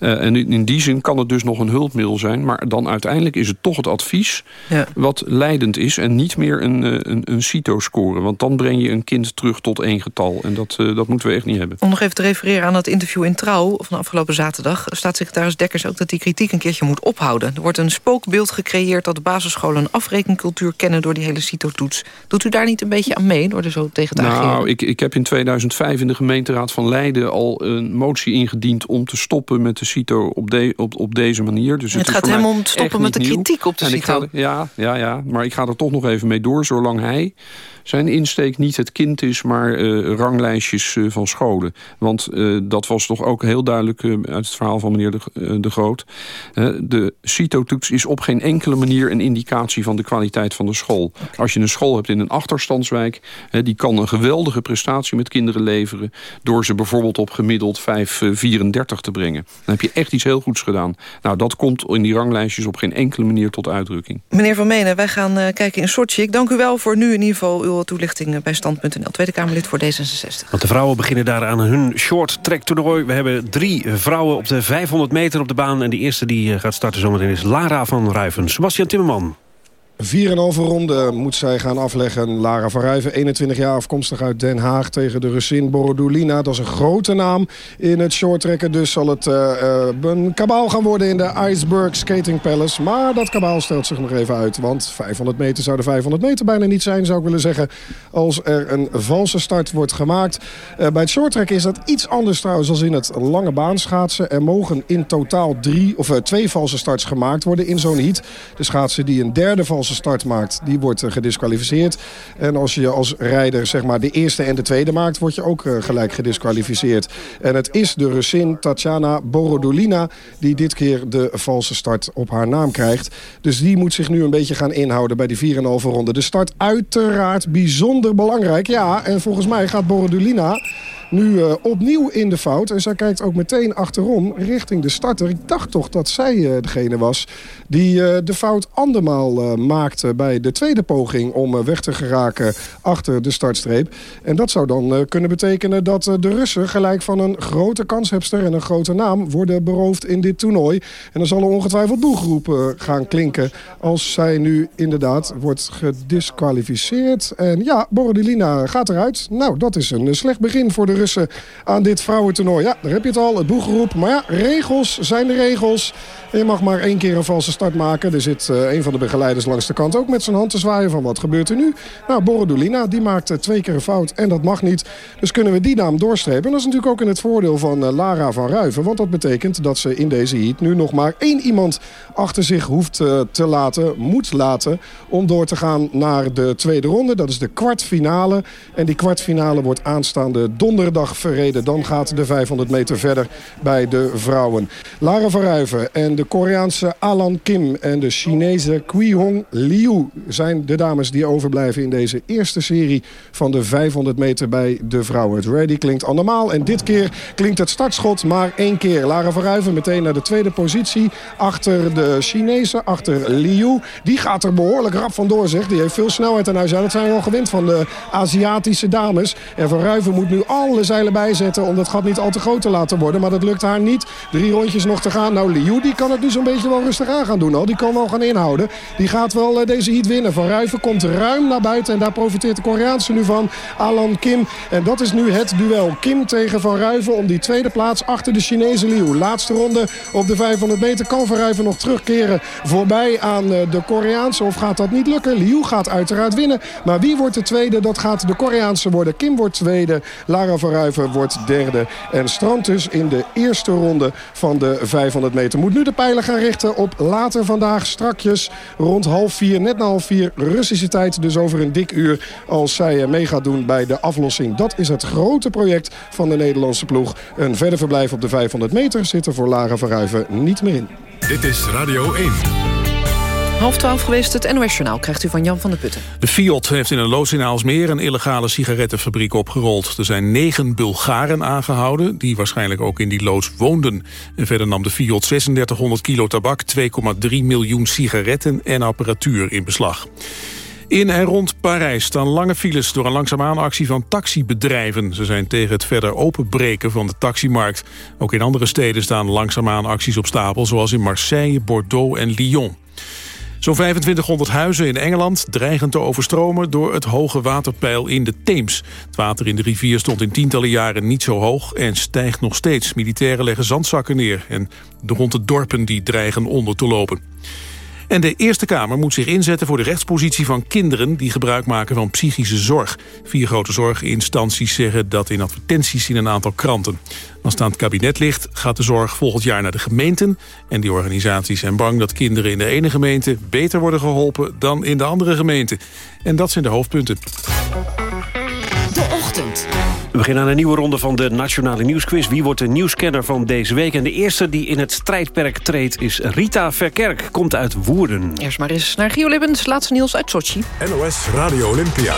Eh, en in, die zin kan het dus nog een hulpmiddel zijn. Maar dan uiteindelijk is het toch het advies Ja. wat leidend is. En niet meer een, eh, een, een CITO-score. Want dan breng je een kind terug tot één getal. En dat, eh, dat moeten we echt niet hebben. Om nog even te refereren aan dat interview in Trouw van afgelopen zaterdag... staatssecretaris Dekkers ook dat die kritiek een keertje moet ophouden. Er wordt een spookbeeld gecreëerd dat de basisscholen een afrekencultuur kennen... door die hele CITO-toets. Doet u daar niet een beetje aan mee door er zo tegen te ageren? Nou, ik, ik heb in 2005 in de gemeenteraad van Leiden al een motie ingediend om te stoppen met de CITO op, de, op, op deze manier. Dus Het gaat hem om te stoppen met de nieuw. kritiek op de En ik CITO. ga ja, ja, ja, maar ik ga er toch nog even mee door, zolang hij zijn insteek niet het kind is, maar eh, ranglijstjes eh, van scholen. Want eh, dat was toch ook heel duidelijk uit het verhaal van meneer De, de Groot. De CITO-toets is op geen enkele manier een indicatie van de kwaliteit van de school. Als je een school hebt in een achterstandswijk, die kan een geweldige prestatie met kinderen leveren, door ze bijvoorbeeld op gemiddeld 5,34 te brengen. Dan heb je echt iets heel goeds gedaan. Nou, dat komt in die ranglijstjes op geen enkele manier tot uitdrukking. Meneer Van Menen, wij gaan kijken in Sochi. Ik dank u wel voor nu in ieder geval uw toelichting eh, bij Stand.nl. Tweede Kamerlid voor D66. Want de vrouwen beginnen daar aan hun short track toernooi. We hebben drie vrouwen op de 500 meter op de baan. En de eerste die eh, gaat starten zometeen is Lara van Ruiven. Sebastian Timmerman. 4,5 ronde moet zij gaan afleggen. Lara van Rijven, 21 jaar, afkomstig uit Den Haag... tegen de Russin Borodulina. Dat is een grote naam in het shorttrekken. Dus zal het eh, eh, een kabaal gaan worden in de Iceberg Skating Palace. Maar dat kabaal stelt zich nog even uit. Want 500 meter zou de 500 meter bijna niet zijn, zou ik willen zeggen... als er een valse start wordt gemaakt. Eh, bij het shorttrekken is dat iets anders trouwens als in het lange baanschaatsen. Er mogen in totaal drie, of, twee valse starts gemaakt worden in zo'n heat. De schaatser die een derde valse start maakt, die wordt eh, gedisqualificeerd. En als je als rijder zeg maar de eerste en de tweede maakt, word je ook eh, gelijk gedisqualificeerd. En het is de Russin Tatjana Borodulina die dit keer de valse start op haar naam krijgt. Dus die moet zich nu een beetje gaan inhouden bij die 4,5 ronde. De start uiteraard bijzonder belangrijk. Ja, en volgens mij gaat Borodulina nu eh, opnieuw in de fout. En zij kijkt ook meteen achterom richting de starter. Ik dacht toch dat zij eh, degene was die eh, de fout andermaal maakte... bij de tweede poging om weg te geraken achter de startstreep. En dat zou dan kunnen betekenen dat de Russen... gelijk van een grote kanshebster en een grote naam worden beroofd in dit toernooi. En dan zal er ongetwijfeld doelgroep eh, gaan klinken... als zij nu inderdaad wordt gedisqualificeerd. En ja, Borodilina gaat eruit. Nou, dat is een slecht begin voor de Russen aan dit vrouwentoernooi. Ja, daar heb je het al, het boeggeroep. Maar ja, regels zijn de regels. Je mag maar één keer een valse start maken. Er zit uh, een van de begeleiders langs de kant ook met zijn hand te zwaaien van wat gebeurt er nu. Nou, Borodulina, die maakt uh, twee keer een fout en dat mag niet. Dus kunnen we die naam doorstrepen. En dat is natuurlijk ook in het voordeel van uh, Lara van Ruiven. Want dat betekent dat ze in deze heat nu nog maar één iemand achter zich hoeft te laten, moet laten... om door te gaan naar de tweede ronde. Dat is de kwartfinale. En die kwartfinale wordt aanstaande donderdag verreden. Dan gaat de 500 meter verder bij de vrouwen. Lara van Ruiven en de Koreaanse Alan Kim en de Chinese Hong Liu zijn de dames die overblijven in deze eerste serie van de 500 meter bij de vrouwen. Het ready klinkt andermaal en dit keer klinkt het startschot maar één keer. Lara Verruiven meteen naar de tweede positie achter de Chinese, achter Liu. Die gaat er behoorlijk rap vandoor zeg. Die heeft veel snelheid aan huis. Ja, dat zijn al gewend van de Aziatische dames. En Verruiven moet nu alle zeilen bijzetten om dat gat niet al te groot te laten worden. Maar dat lukt haar niet. Drie rondjes nog te gaan. Nou, Liu die kan het nu zo'n beetje wel rustig aan gaan doen al. Die kan wel gaan inhouden. Die gaat wel uh, deze heat winnen. Van Ruiven komt ruim naar buiten. En daar profiteert de Koreaanse nu van. Alan Kim. En dat is nu het duel. Kim tegen Van Ruiven om die tweede plaats achter de Chinese Liu. Laatste ronde op de 500 meter. Kan Van Ruiven nog terugkeren voorbij aan uh, de Koreaanse? Of gaat dat niet lukken? Liu gaat uiteraard winnen. Maar wie wordt de tweede? Dat gaat de Koreaanse worden. Kim wordt tweede. Lara Van Ruiven wordt derde. En strand dus in de eerste ronde van de 500 meter. Moet nu de pijlen gaan richten op later vandaag strakjes rond half vier. Net na half vier Russische tijd. Dus over een dik uur als zij mee gaat doen bij de aflossing. Dat is het grote project van de Nederlandse ploeg. Een verder verblijf op de 500 meter zit er voor Lara Verruiven niet meer in. Dit is Radio 1. Half twaalf geweest, het NOS Journaal krijgt u van Jan van der Putten. De Fiat heeft in een loods in Aalsmeer een illegale sigarettenfabriek opgerold. Er zijn negen Bulgaren aangehouden, die waarschijnlijk ook in die loods woonden. En verder nam de Fiat 3600 kilo tabak, 2,3 miljoen sigaretten en apparatuur in beslag. In en rond Parijs staan lange files door een langzaamaan actie van taxibedrijven. Ze zijn tegen het verder openbreken van de taximarkt. Ook in andere steden staan langzaamaan acties op stapel... zoals in Marseille, Bordeaux en Lyon. Zo'n 2500 huizen in Engeland dreigen te overstromen door het hoge waterpeil in de Theems. Het water in de rivier stond in tientallen jaren niet zo hoog en stijgt nog steeds. Militairen leggen zandzakken neer en rond de dorpen die dreigen onder te lopen. En de Eerste Kamer moet zich inzetten voor de rechtspositie van kinderen... die gebruik maken van psychische zorg. Vier grote zorginstanties zeggen dat in advertenties in een aantal kranten. Als het aan het kabinet ligt, gaat de zorg volgend jaar naar de gemeenten. En die organisaties zijn bang dat kinderen in de ene gemeente... beter worden geholpen dan in de andere gemeente. En dat zijn de hoofdpunten. We beginnen aan een nieuwe ronde van de Nationale Nieuwsquiz. Wie wordt de nieuwscanner van deze week? En de eerste die in het strijdperk treedt is Rita Verkerk. Komt uit Woerden. Eerst maar eens naar Gio Lippens. Laatste nieuws uit Sochi. NOS Radio Olympia.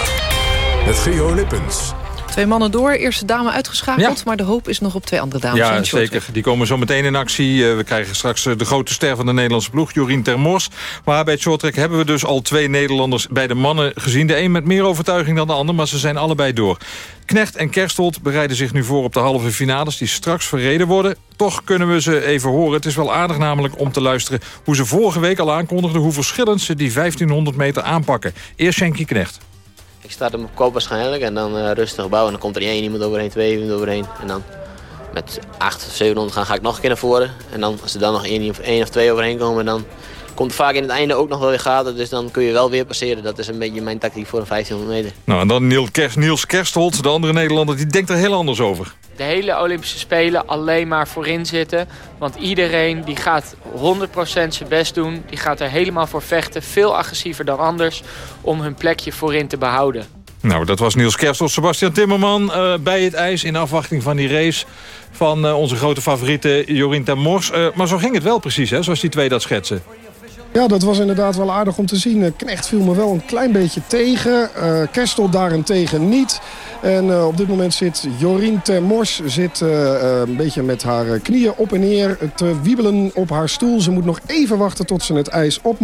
Met Gio Lippens. Twee mannen door, eerste dame uitgeschakeld... Ja. maar de hoop is nog op twee andere dames. Ja, zeker. Die komen zo meteen in actie. Uh, we krijgen straks uh, de grote ster van de Nederlandse ploeg, Jorien Termors. Maar bij het shorttrack hebben we dus al twee Nederlanders bij de mannen gezien. De een met meer overtuiging dan de ander, maar ze zijn allebei door. Knecht en Kerstold bereiden zich nu voor op de halve finales... die straks verreden worden. Toch kunnen we ze even horen. Het is wel aardig namelijk om te luisteren... hoe ze vorige week al aankondigden... hoe verschillend ze die 1500 meter aanpakken. Eerst Schenkie Knecht. Ik start hem op kop waarschijnlijk en dan uh, rustig bouwen. En dan komt er één iemand overheen, twee iemand overheen. En dan met 8 of 700 gaan ga ik nog een keer naar voren. En dan, als er dan nog één of, één of twee overheen komen, dan komt vaak in het einde ook nog wel weer gaten. Dus dan kun je wel weer passeren. Dat is een beetje mijn tactiek voor een 1500 meter. Nou, en dan Niels, Kerst, Niels Kerstholt, de andere Nederlander, die denkt er heel anders over. De hele Olympische Spelen alleen maar voorin zitten. Want iedereen die gaat 100% zijn best doen. Die gaat er helemaal voor vechten. Veel agressiever dan anders om hun plekje voorin te behouden. Nou, dat was Niels Kerstholt, Sebastian Timmerman uh, bij het ijs... in afwachting van die race van uh, onze grote favoriete Jorien Mors. Uh, maar zo ging het wel precies, hè, zoals die twee dat schetsen. Ja, dat was inderdaad wel aardig om te zien. Knecht viel me wel een klein beetje tegen. Uh, Kerstel daarentegen niet. En uh, op dit moment zit Jorien Termors zit, een beetje met haar knieën op en neer te wiebelen op haar stoel. Ze moet nog even wachten tot ze het ijs op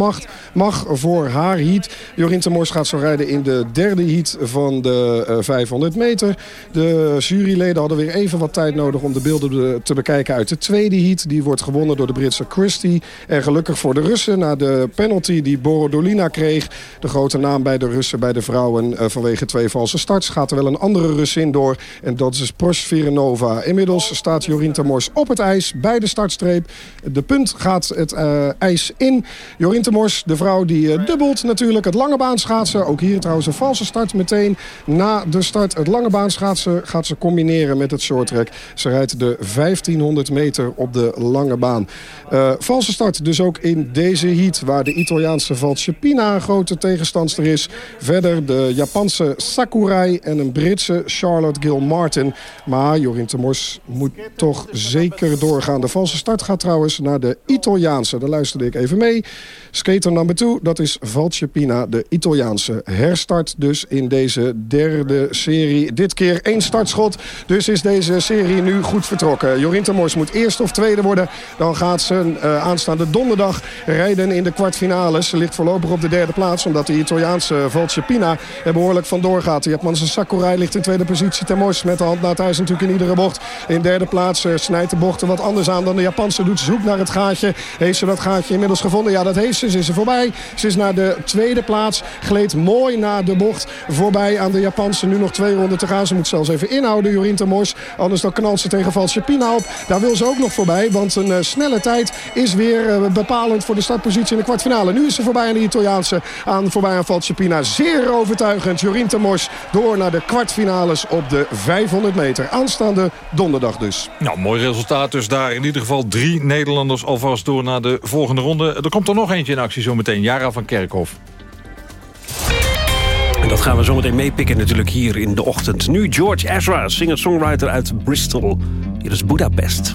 mag, voor haar heat. Jorien Termors gaat zo rijden in de derde heat van de 500 meter. De juryleden hadden weer even wat tijd nodig om de beelden te bekijken uit de tweede heat. Die wordt gewonnen door de Britse Christie. En gelukkig voor de Russen na de penalty die Borodolina kreeg. De grote naam bij de Russen, bij de vrouwen. eh, vanwege twee valse starts gaat er wel een andere Rus in door. En dat is Prosvirenova. Inmiddels staat Jorien Temors op het ijs bij de startstreep. De punt gaat het eh, ijs in. Jorien Temors, de vrouw die eh, dubbelt natuurlijk. Het lange baan schaatsen. Ook hier trouwens een valse start meteen. Na de start het lange baan schaatsen gaat ze combineren met het shorttrack. Ze rijdt de 1500 meter op de lange baan. Eh, valse start dus ook in deze waar de Italiaanse Valcepina een grote tegenstandster is. Verder de Japanse Sakurai en een Britse Charlotte Gill-Martin. Maar Jorien Temors moet toch zeker doorgaan. De valse start gaat trouwens naar de Italiaanse. Daar luisterde ik even mee. Skater number 2, dat is Valcepina, de Italiaanse. Herstart dus in deze derde serie. Dit keer één startschot, dus is deze serie nu goed vertrokken. Jorien Temors moet eerst of tweede worden. Dan gaat ze eh, aanstaande donderdag rijden in de kwartfinales. Ze ligt voorlopig op de derde plaats... omdat de Italiaanse Valcepina er behoorlijk vandoor gaat. De Japanse Sakurai ligt in tweede positie. Temors met de hand naar ijs natuurlijk in iedere bocht. In derde plaats eh, snijdt de bochten wat anders aan dan de Japanse. Doet zoek naar het gaatje. Heeft ze dat gaatje inmiddels gevonden? Ja, dat heeft ze. Ze is er voorbij. Ze is naar de tweede plaats. Gleed mooi naar de bocht voorbij aan de Japanse. Nu nog twee ronden te gaan. Ze moet zelfs even inhouden, Jorien Temors. Anders dan knalt ze tegen Valcepina op. Daar wil ze ook nog voorbij. Want een eh, snelle tijd is weer eh, bepalend voor de startpositie in de kwartfinale. Nu is ze voorbij aan de Italiaanse. Aan, voorbij aan Valcepina. Zeer overtuigend. Jorien Temors door naar de kwartfinales op de 500 meter. Aanstaande donderdag dus. Nou, mooi resultaat dus daar. In ieder geval drie Nederlanders alvast door naar de volgende ronde. Er komt er nog eentje in actie zometeen. Jara van Kerkhof. En dat gaan we zometeen meepikken natuurlijk hier in de ochtend. Nu George Ezra, singer-songwriter uit Bristol. Hier is Budapest.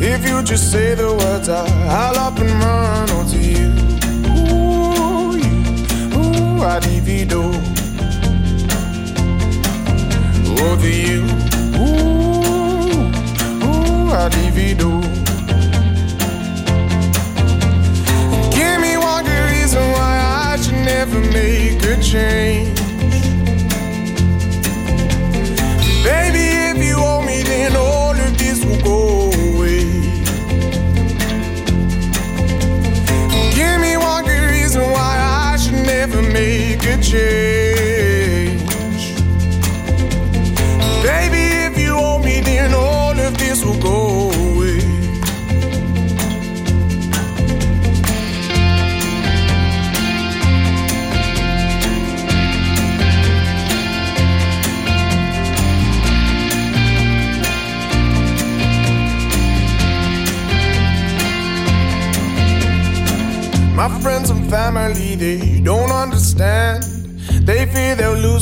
If you just say the words, I, I'll up and run onto you. Ooh, you, ooh, I divido. Over you, ooh, ooh, I divido. Give me one good reason why I should never make a change. Baby, if you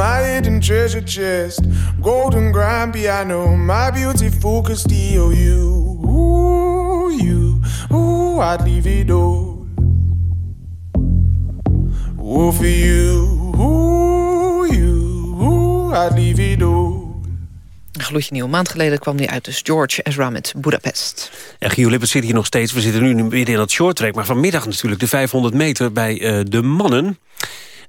My, hidden treasure chest. Golden grand piano, my beauty focused EOU. Ooh, you, ooh, ooh, I'd leave it all. Oh, for you, ooh, you, ooh, I'd leave it all. Een gloedje nieuw. Een maand geleden kwam die uit, dus George Ezra met Budapest. En Gio Lippert zit hier nog steeds. We zitten nu midden in het shorttrack. Maar vanmiddag natuurlijk de 500 meter bij eh, de mannen.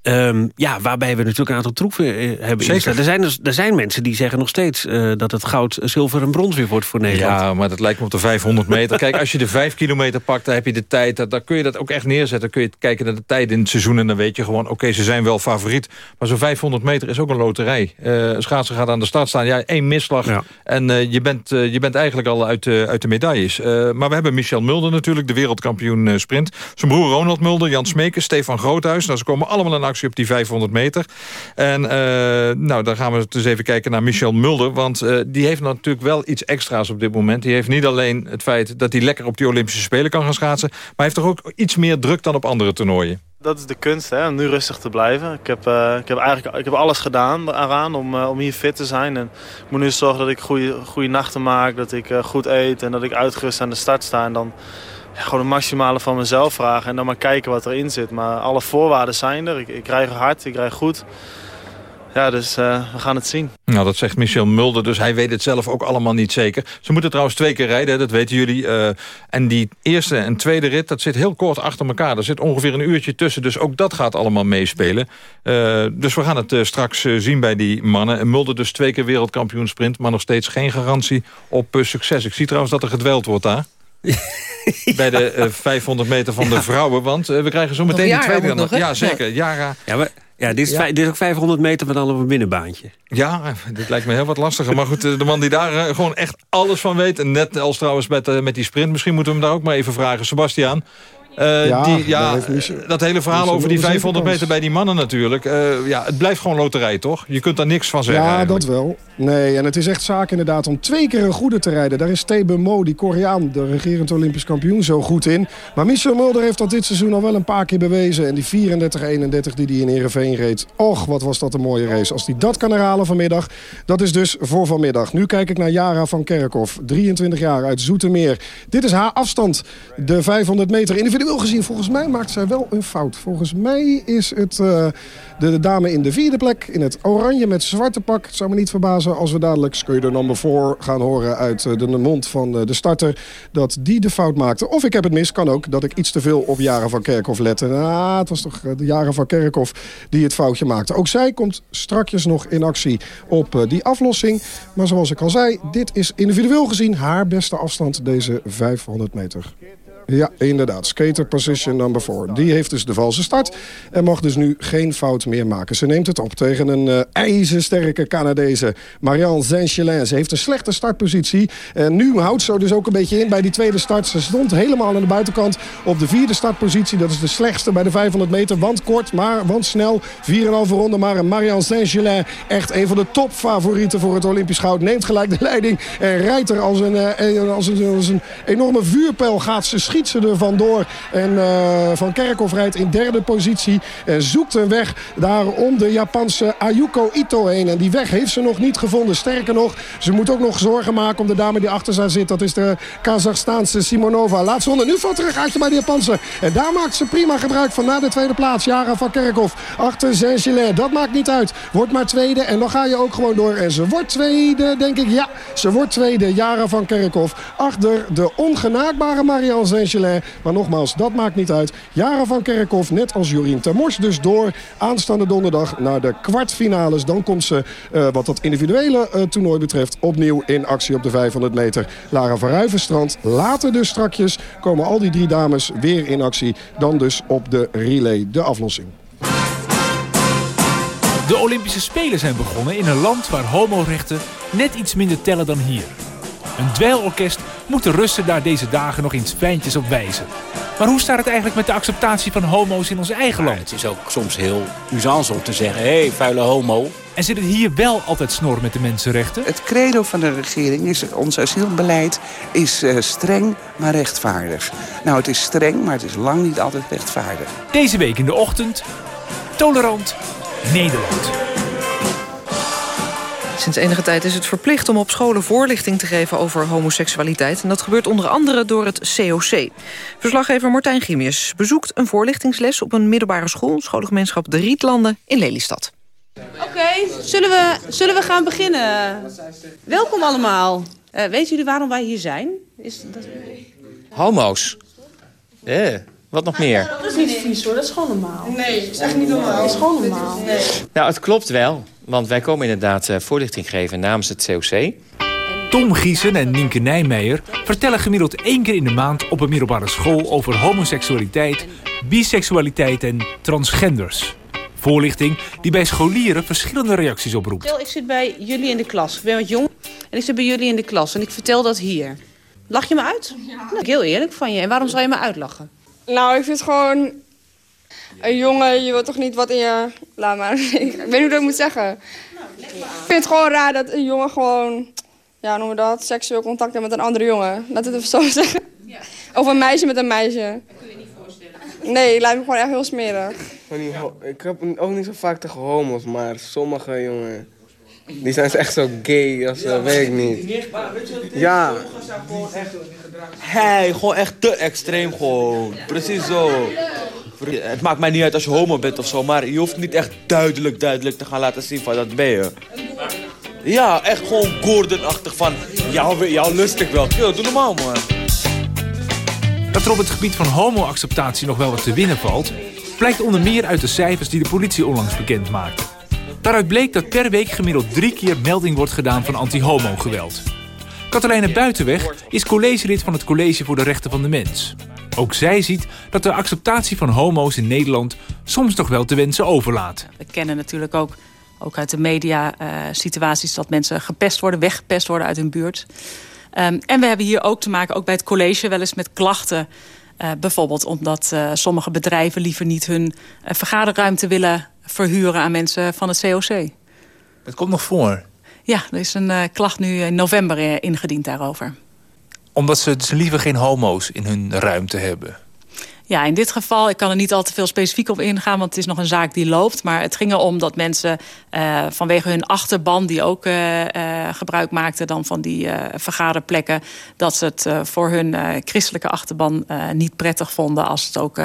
Ehm, ja, waarbij we natuurlijk een aantal troeven eh, hebben Zeker. Er zijn, dus, er zijn mensen die zeggen nog steeds eh, dat het goud, zilver en brons weer wordt voor Nederland. Ja, maar dat lijkt me op de 500 meter. Kijk, als je de 5 kilometer pakt, dan heb je de tijd. Dan- Dan kun je dat ook echt neerzetten. Dan kun je kijken naar de tijd in het seizoen. En dan weet je gewoon, oké, ze zijn wel favoriet. Maar zo'n 500 meter is ook een loterij. Eh een schaatser gaat aan de start staan. Ja, één misslag. En eh, je, bent, eh, je bent eigenlijk al uit, de uit de medailles. Eh, maar we hebben Michel Mulder natuurlijk, de wereldkampioen eh, sprint. Zijn broer Ronald Mulder, Jan Smekers, Stefan Groothuis. Nou, ze komen allemaal in op die 500 meter. En eh, nou, dan gaan we dus even kijken naar Michel Mulder. Want eh, die heeft natuurlijk wel iets extra's op dit moment. Die heeft niet alleen het feit dat hij lekker op die Olympische Spelen kan gaan schaatsen. Maar heeft toch ook iets meer druk dan op andere toernooien. Dat is de kunst, hè, om nu rustig te blijven. Ik heb, eh, ik heb eigenlijk ik heb alles gedaan eraan om, om hier fit te zijn. En ik moet nu zorgen dat ik goede, goede nachten maak, dat ik goed eet en dat ik uitgerust aan de start sta. En dan gewoon het maximale van mezelf vragen en dan maar kijken wat erin zit. Maar alle voorwaarden zijn er. Ik, ik rij hard, ik rij goed. Ja, dus eh, we gaan het zien. Nou, dat zegt Michel Mulder, dus hij weet het zelf ook allemaal niet zeker. Ze moeten trouwens twee keer rijden, dat weten jullie. eh, en die eerste en tweede rit, dat zit heel kort achter elkaar. Er zit ongeveer een uurtje tussen, dus ook dat gaat allemaal meespelen. Eh, dus we gaan het straks zien bij die mannen. En Mulder dus twee keer wereldkampioen sprint... maar nog steeds geen garantie op succes. Ik zie trouwens dat er gedweld wordt daar. Bij de eh, 500 meter van de vrouwen. Want eh, we krijgen zo meteen Yara tweede. hè? ja, zeker. Jara. Ja, maar, ja, dit, is Ja. dit is ook 500 meter met dan op een binnenbaantje. Ja, dit lijkt me heel wat lastiger. Maar goed, eh, de man die daar eh, gewoon echt alles van weet... en net als trouwens met, eh, met die sprint... misschien moeten we hem daar ook maar even vragen. Sebastian, eh, Ja, die, ja, dat hele verhaal over die Mulder zeker 500 meter bij die mannen natuurlijk... eh, ja, het blijft gewoon loterij, toch? Je kunt daar niks van zeggen Ja, eigenlijk. dat wel. Nee, en het is echt zaak inderdaad om twee keer een goede te rijden. Daar is Tebe Mo, die Koreaan, de regerend Olympisch kampioen, zo goed in. Maar Michel Mulder heeft dat dit seizoen al wel een paar keer bewezen. En die 34-31 die hij in Heerenveen reed. Och, wat was dat een mooie race. Als hij dat kan herhalen vanmiddag, dat is dus voor vanmiddag. Nu kijk ik naar Jara van Kerkhoff, 23 jaar uit Zoetermeer. Dit is haar afstand, de 500 meter. Individueel gezien, volgens mij maakt zij wel een fout. Volgens mij is het eh, de dame in de vierde plek, in het oranje met zwarte pak. Het zou me niet verbazen als we dadelijk Skeuder number 4 gaan horen uit eh, de mond van eh, de starter. Dat die de fout maakte. Of ik heb het mis, kan ook, dat ik iets te veel op Jaren van Kerkhoff lette. Ah, het was toch de Jaren van Kerkhoff die het foutje maakte. Ook zij komt strakjes nog in actie op die aflossing. Maar zoals ik al zei, dit is individueel gezien haar beste afstand, deze 500 meter. Ja, inderdaad. Skater position number 4. Die heeft dus de valse start en mag dus nu geen fout meer maken. Ze neemt het op tegen een eh, ijzersterke Canadese, Marianne Saint-Gelin. Ze heeft een slechte startpositie. En nu houdt ze dus ook een beetje in bij die tweede start. Ze stond helemaal aan de buitenkant op de vierde startpositie. Dat is de slechtste bij de 500 meter. Want kort, maar want snel. 4,5 ronde. Maar Marianne Saint-Gelin, echt een van de topfavorieten voor het Olympisch goud, neemt gelijk de leiding en rijdt er als een, eh, als een, als een enorme vuurpijl. Gaat ze, schiet ze er vandoor. En eh, Van Kerkhoff rijdt in derde positie. En zoekt een weg daar om de Japanse Ayuko Ito heen. En die weg heeft ze nog niet gevonden. Sterker nog, ze moet ook nog zorgen maken om de dame die achter haar zit. Dat is de Kazachstaanse Simonova. Laat zonde. Nu valt er een gaatje bij de Japanse. En daar maakt ze prima gebruik van na de tweede plaats. Jara van Kerkhoff achter Saint-Gelais. Dat maakt niet uit. Wordt maar tweede. En dan ga je ook gewoon door. En ze wordt tweede, denk ik. Ja, ze wordt tweede. Jara van Kerkhoff. Achter de ongenaakbare Marianne Maar nogmaals, dat maakt niet uit. Jara van Kerkhoff, net als Jorien Termors, dus door aanstaande donderdag naar de kwartfinales. Dan komt ze, eh, wat dat individuele eh, toernooi betreft, opnieuw in actie op de 500 meter. Lara van Ruivenstrand. Later dus strakjes komen al die drie dames weer in actie. Dan dus op de relay, de aflossing. De Olympische Spelen zijn begonnen in een land waar homorechten net iets minder tellen dan hier. Een dweilorkest moet de Russen daar deze dagen nog eens fijntjes op wijzen. Maar hoe staat het eigenlijk met de acceptatie van homo's in ons eigen land? Het is ook soms heel usance om te zeggen, hé, hey, vuile homo. En zit het hier wel altijd snor met de mensenrechten? Het credo van de regering is, ons asielbeleid is eh, streng, maar rechtvaardig. Nou, het is streng, maar het is lang niet altijd rechtvaardig. Deze week in de ochtend, tolerant Nederland. Sinds enige tijd is het verplicht om op scholen voorlichting te geven over homoseksualiteit. En dat gebeurt onder andere door het COC. Verslaggever Martijn Gimius bezoekt een voorlichtingsles op een middelbare school... schoolgemeenschap De Rietlanden in Lelystad. Oké, zullen, we, zullen we gaan beginnen? Welkom allemaal. Uh, weten jullie waarom wij hier zijn? Is dat... Homo's. Wat nog meer? Dat is niet vies hoor, dat is gewoon normaal. Nee, dat is echt niet normaal. Dat is gewoon normaal. Nee. Nou, het klopt wel. Want wij komen inderdaad uh, voorlichting geven namens het COC. Tom Giesen en Nienke Nijmeijer vertellen gemiddeld één keer in de maand op een middelbare school over homoseksualiteit, biseksualiteit en transgenders. Voorlichting die bij scholieren verschillende reacties oproept. Stel, ik zit bij jullie in de klas. Ik ben wat jong en ik zit bij jullie in de klas en ik vertel dat hier. Lach je me uit? Ja. Nou, heel eerlijk van je. En waarom zou je me uitlachen? Nou, ik vind het gewoon... Een jongen, je wilt toch niet wat in je... Laat maar. ik weet niet hoe ik dat moet zeggen. ik vind het gewoon raar dat een jongen gewoon... Ja, noemen we dat? Seksueel contact heeft met een andere jongen. Laat het even zo zeggen. Of een meisje met een meisje. Dat kun je niet voorstellen. Nee, lijkt me gewoon echt heel smerig. Ik heb ook niet zo vaak tegen homo's, maar sommige jongen... Die zijn echt zo gay als dat weet ik niet. Ja. Hey, gewoon echt te extreem gewoon. Precies zo. Het maakt mij niet uit als je homo bent of zo, maar je hoeft niet echt duidelijk, duidelijk te gaan laten zien van dat ben je. Ja, echt gewoon Gordon-achtig van, jou, jou lust ik wel. Yo, doe normaal man. Dat er op het gebied van homo-acceptatie nog wel wat te winnen valt... blijkt onder meer uit de cijfers die de politie onlangs bekend maakte. Daaruit bleek dat per week gemiddeld drie keer melding wordt gedaan van anti-homo-geweld. Katelijne Buitenweg is collegelid van het College voor de Rechten van de Mens. Ook zij ziet dat de acceptatie van homo's in Nederland soms nog wel te wensen overlaat. We kennen natuurlijk ook, ook uit de media uh, situaties dat mensen gepest worden, weggepest worden uit hun buurt. Um, en we hebben hier ook te maken, ook bij het college, wel eens met klachten. Uh, bijvoorbeeld omdat uh, sommige bedrijven liever niet hun vergaderruimte willen verhuren aan mensen van het COC. Dat komt nog voor? Ja, er is een uh, klacht nu in november uh, ingediend daarover. Omdat ze, ze liever geen homo's in hun ruimte hebben? Ja, in dit geval, ik kan er niet al te veel specifiek op ingaan... want het is nog een zaak die loopt. Maar het ging erom dat mensen uh, vanwege hun achterban... die ook uh, uh, gebruik maakten dan van die vergaderplekken... dat ze het voor hun christelijke achterban niet prettig vonden... als het ook,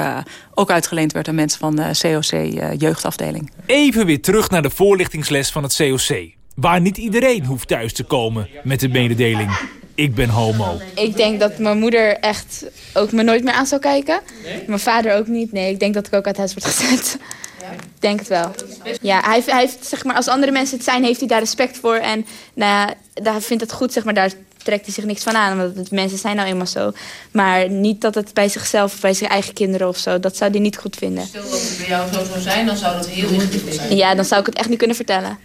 ook uitgeleend werd aan mensen van de COC-jeugdafdeling. Even weer terug naar de voorlichtingsles van het COC. Waar niet iedereen hoeft thuis te komen met de mededeling ik ben homo. Ik denk dat mijn moeder echt ook me nooit meer aan zou kijken. Nee? Mijn vader ook niet. Nee, ik denk dat ik ook uit huis word gezet. Ja. Ik denk het wel. Ja, hij, hij heeft, zeg maar, als andere mensen het zijn, heeft hij daar respect voor. En nou ja, daar vindt het goed, zeg maar, daar trekt hij zich niks van aan. Want het, mensen zijn nou eenmaal zo. Maar niet dat het bij zichzelf of bij zijn eigen kinderen of zo, dat zou hij niet goed vinden. Stel dat het bij jou zo zou zijn, dan zou dat heel ingewikkeld zijn. Ja, dan zou ik het echt niet kunnen vertellen.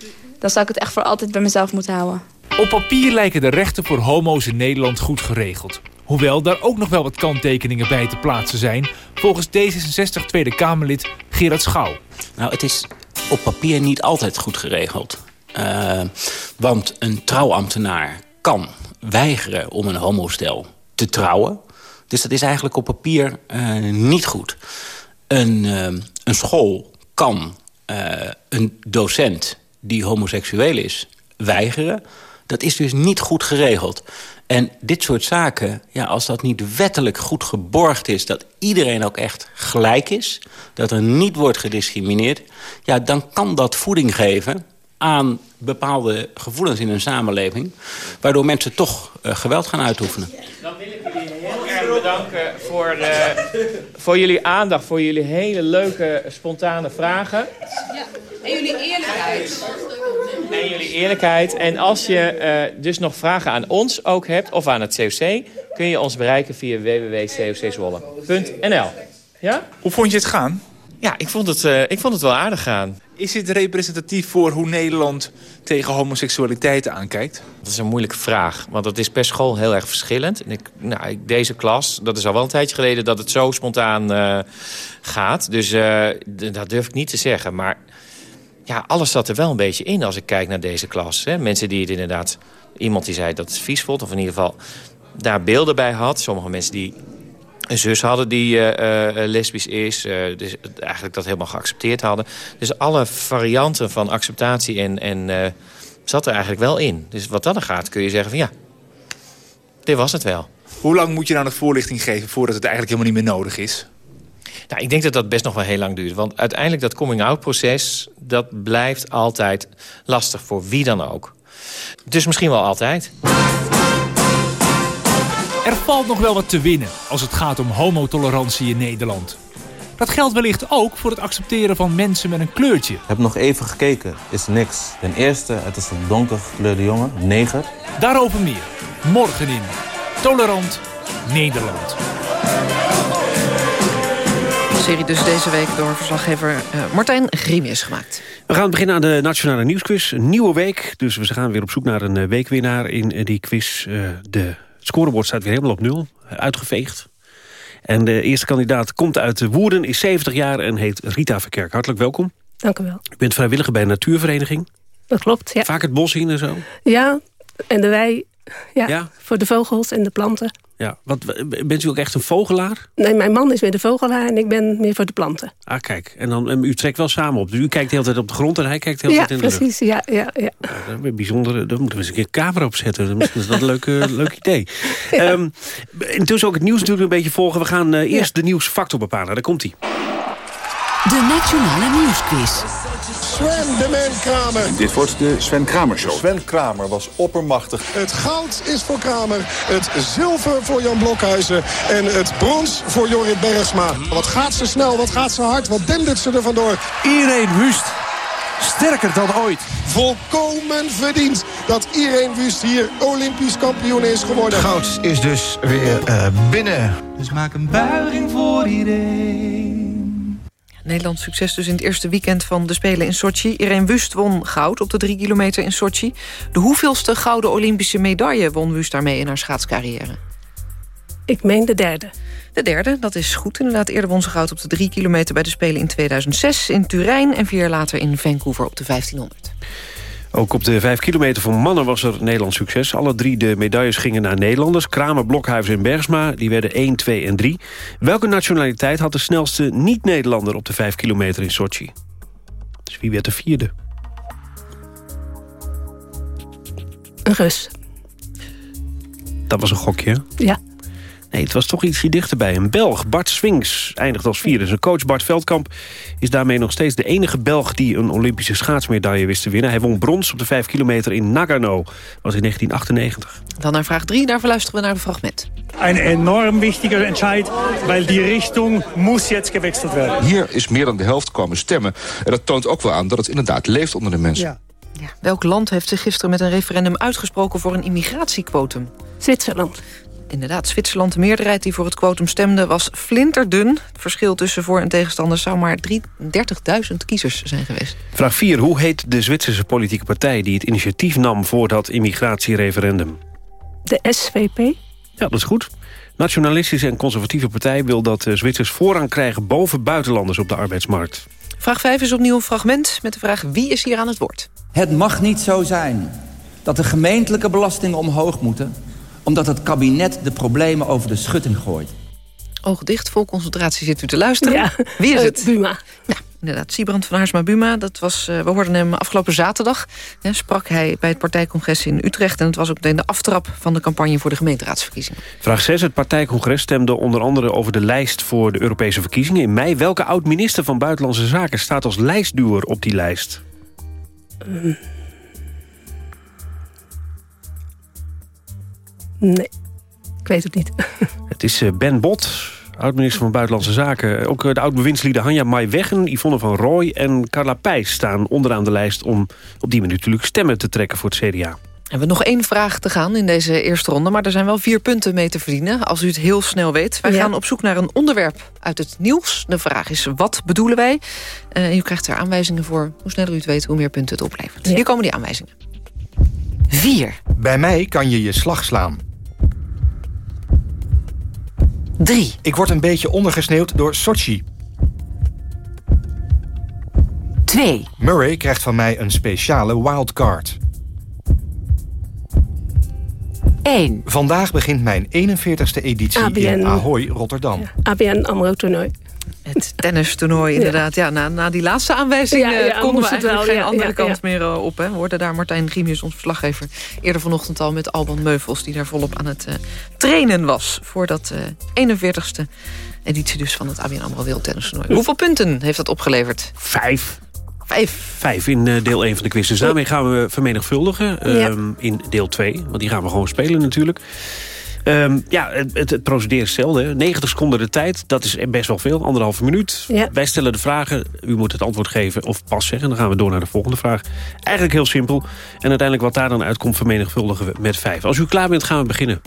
Dan zou ik het echt voor altijd bij mezelf moeten houden. Op papier lijken de rechten voor homo's in Nederland goed geregeld. Hoewel daar ook nog wel wat kanttekeningen bij te plaatsen zijn... volgens D66 Tweede Kamerlid Gerard Schouw. Nou, het is op papier niet altijd goed geregeld. Uh, want een trouwambtenaar kan weigeren om een homostel te trouwen. Dus dat is eigenlijk op papier uh, niet goed. Een, uh, een school kan een docent die homoseksueel is weigeren... Dat is dus niet goed geregeld. En dit soort zaken, ja, als dat niet wettelijk goed geborgd is... dat iedereen ook echt gelijk is, dat er niet wordt gediscrimineerd... ja, dan kan dat voeding geven aan bepaalde gevoelens in een samenleving... waardoor mensen toch uh, geweld gaan uitoefenen. Dan bedanken voor, uh, voor jullie aandacht... voor jullie hele leuke, spontane vragen. Ja, en jullie eerlijkheid. En jullie eerlijkheid. En als je uh, dus nog vragen aan ons ook hebt, of aan het COC... kun je ons bereiken via www.coczwolle.nl. Ja? Hoe vond je het gaan? Ja, ik vond het, uh, ik vond het wel aardig gaan. Is dit representatief voor hoe Nederland tegen homoseksualiteit aankijkt? Dat is een moeilijke vraag, want dat is per school heel erg verschillend. En ik, nou, deze klas, dat is al wel een tijdje geleden dat het zo spontaan uh, gaat. Dus uh, dat durf ik niet te zeggen. Maar ja, alles zat er wel een beetje in als ik kijk naar deze klas. Hè. Mensen die het inderdaad... Iemand die zei dat het vies vond, of in ieder geval daar beelden bij had. Sommige mensen die een zus hadden die uh, lesbisch is. Uh, dus eigenlijk dat helemaal geaccepteerd hadden. Dus alle varianten van acceptatie en, en zat er eigenlijk wel in. Dus wat dat dan gaat, kun je zeggen van ja, dit was het wel. Hoe lang moet je nou nog voorlichting geven voordat het eigenlijk helemaal niet meer nodig is? Nou, ik denk dat dat best nog wel heel lang duurt. Want uiteindelijk dat coming-out proces... dat blijft altijd lastig voor wie dan ook. Dus misschien wel altijd. Er valt nog wel wat te winnen als het gaat om homotolerantie in Nederland. Dat geldt wellicht ook voor het accepteren van mensen met een kleurtje. Ik heb nog even gekeken, is niks. Ten eerste, het is een donker gekleurde jongen, neger. Daarover meer. Morgen in Tolerant Nederland. De serie dus deze week door verslaggever uh, Martijn Griem is gemaakt. We gaan beginnen aan de Nationale Nieuwsquiz. Een nieuwe week, dus we gaan weer op zoek naar een uh, weekwinnaar in uh, die quiz. de, het scorebord staat weer helemaal op nul, uitgeveegd. En de eerste kandidaat komt uit Woerden, is 70 jaar en heet Rita Verkerk. Hartelijk welkom. Dank u wel. U bent vrijwilliger bij een natuurvereniging. Dat klopt, ja. Vaak het bos in en zo? Ja, en de wei ja, ja, voor de vogels en de planten. Ja, wat, bent u ook echt een vogelaar? Nee, mijn man is meer de vogelaar en ik ben meer voor de planten. Ah, kijk. En dan, u trekt wel samen op. Dus u kijkt de hele tijd op de grond en hij kijkt de hele ja, tijd in de precies, Ja, ja, ja. ja dat is bijzonder. Daar moeten we eens een keer een camera op zetten. Misschien is dat een leuk, uh, leuk idee. Ja. Um, intussen ook het nieuws natuurlijk een beetje volgen. We gaan uh, eerst de nieuwsfactor bepalen. Daar komt hij. De Nationale Nieuwsquiz. Sven de Man Kramer. Dit wordt de Sven Kramer Show. Sven Kramer was oppermachtig. Het goud is voor Kramer, het zilver voor Jan Blokhuizen... en het brons voor Jorrit Bergsma. Wat gaat ze snel, wat gaat ze hard, wat dendert ze er vandoor. Irene Wust, sterker dan ooit. Volkomen verdiend dat Irene Wust hier Olympisch kampioen is geworden. Goud is dus weer uh, binnen. Dus maak een buiging voor iedereen. Nederlands succes dus in het eerste weekend van de Spelen in Sochi. Irene Wust won goud op de drie kilometer in Sochi. De hoeveelste gouden Olympische medaille won Wust daarmee in haar schaatscarrière? Ik meen de derde. De derde, dat is goed. Inderdaad, eerder won ze goud op de drie kilometer bij de Spelen in 2006... in Turijn en vier jaar later in Vancouver op de 1500. Ook op de 5 kilometer voor mannen was er Nederlands succes. Alle drie de medailles gingen naar Nederlanders. Kramer, Blokhuizen en Bergsma, die werden 1, 2 en 3. Welke nationaliteit had de snelste niet-Nederlander op de 5 kilometer in Sochi? Dus wie werd de vierde? Een Rus. Dat was een gokje, Ja. Nee, het was toch ietsje dichterbij. Een Belg, Bart Swings, eindigt als vierde. Zijn coach Bart Veldkamp is daarmee nog steeds de enige Belg... die een Olympische schaatsmedaille wist te winnen. Hij won brons op de 5 kilometer in Nagano. was in 1998. Dan naar vraag 3, daarvoor luisteren we naar de fragment. Een enorm wichtiger Entscheid, weil die richting moet jetzt gewechselt werden. Hier is meer dan de helft komen stemmen. En dat toont ook wel aan dat het inderdaad leeft onder de mensen. Ja. Ja. Welk land heeft zich gisteren met een referendum uitgesproken voor een immigratiequotum? Zwitserland. Inderdaad, Zwitserland, de meerderheid die voor het quotum stemde... was flinterdun. Het verschil tussen voor- en tegenstanders zou maar 30.000 kiezers zijn geweest. Vraag 4. Hoe heet de Zwitserse politieke partij... die het initiatief nam voor dat immigratiereferendum? De SVP. Ja, dat is goed. Nationalistische en conservatieve partij wil dat Zwitsers voorrang krijgen... boven buitenlanders op de arbeidsmarkt. Vraag 5 is opnieuw een fragment met de vraag wie is hier aan het woord? Het mag niet zo zijn dat de gemeentelijke belastingen omhoog moeten omdat het kabinet de problemen over de schutting gooit. Oog dicht, vol concentratie zit u te luisteren. Ja, Wie is het? Uh, Buma. Ja, inderdaad. Siebrand van Haarsma-Buma. Dat was, uh, we hoorden hem afgelopen zaterdag. Hè, sprak hij bij het partijcongres in Utrecht. En het was ook meteen de aftrap van de campagne voor de gemeenteraadsverkiezingen. Vraag 6. Het partijcongres stemde onder andere over de lijst voor de Europese verkiezingen in mei. Welke oud-minister van Buitenlandse Zaken staat als lijstduwer op die lijst? Uh. Nee, ik weet het niet. Het is Ben Bot, oud-minister van Buitenlandse Zaken. Ook de oud-bewindslieden Hanja Maaiweggen, Yvonne van Rooij en Carla Pijs... staan onderaan de lijst om op die manier natuurlijk stemmen te trekken voor het CDA. We hebben nog één vraag te gaan in deze eerste ronde... maar er zijn wel vier punten mee te verdienen, als u het heel snel weet. Wij ja. gaan op zoek naar een onderwerp uit het nieuws. De vraag is, wat bedoelen wij? Uh, u krijgt er aanwijzingen voor. Hoe sneller u het weet, hoe meer punten het oplevert. Ja. Hier komen die aanwijzingen. 4. Bij mij kan je je slag slaan. 3. Ik word een beetje ondergesneeuwd door Sochi. 2. Murray krijgt van mij een speciale wildcard. 1. Vandaag begint mijn 41ste editie ABN. in Ahoy, Rotterdam. Ja. ABN AMRO toernooi. Het tennistoernooi, inderdaad. Ja, na, na die laatste aanwijzing Ja, eh, ja, konden we eigenlijk wel, geen ja, andere ja, kant ja. meer eh, op. Hè. We hoorden daar Martijn Grimius, ons verslaggever... eerder vanochtend al met Alban Meuvels... die daar volop aan het eh, trainen was... voor dat eh 41ste editie dus van het ABN AMRO Wereldtennistoernooi. Hoeveel punten heeft dat opgeleverd? Vijf. Vijf. Vijf in eh, deel 1 van de quiz. Dus daarmee gaan we vermenigvuldigen Ja. ehm, in deel 2. Want die gaan we gewoon spelen natuurlijk. Ehm, ja, het, is hetzelfde. hè. 90 seconden de tijd, dat is best wel veel. Anderhalve minuut. Ja. Wij stellen de vragen. U moet het antwoord geven of pas zeggen. Dan gaan we door naar de volgende vraag. Eigenlijk heel simpel. En uiteindelijk wat daar dan uitkomt vermenigvuldigen we met vijf. Als u klaar bent, gaan we beginnen.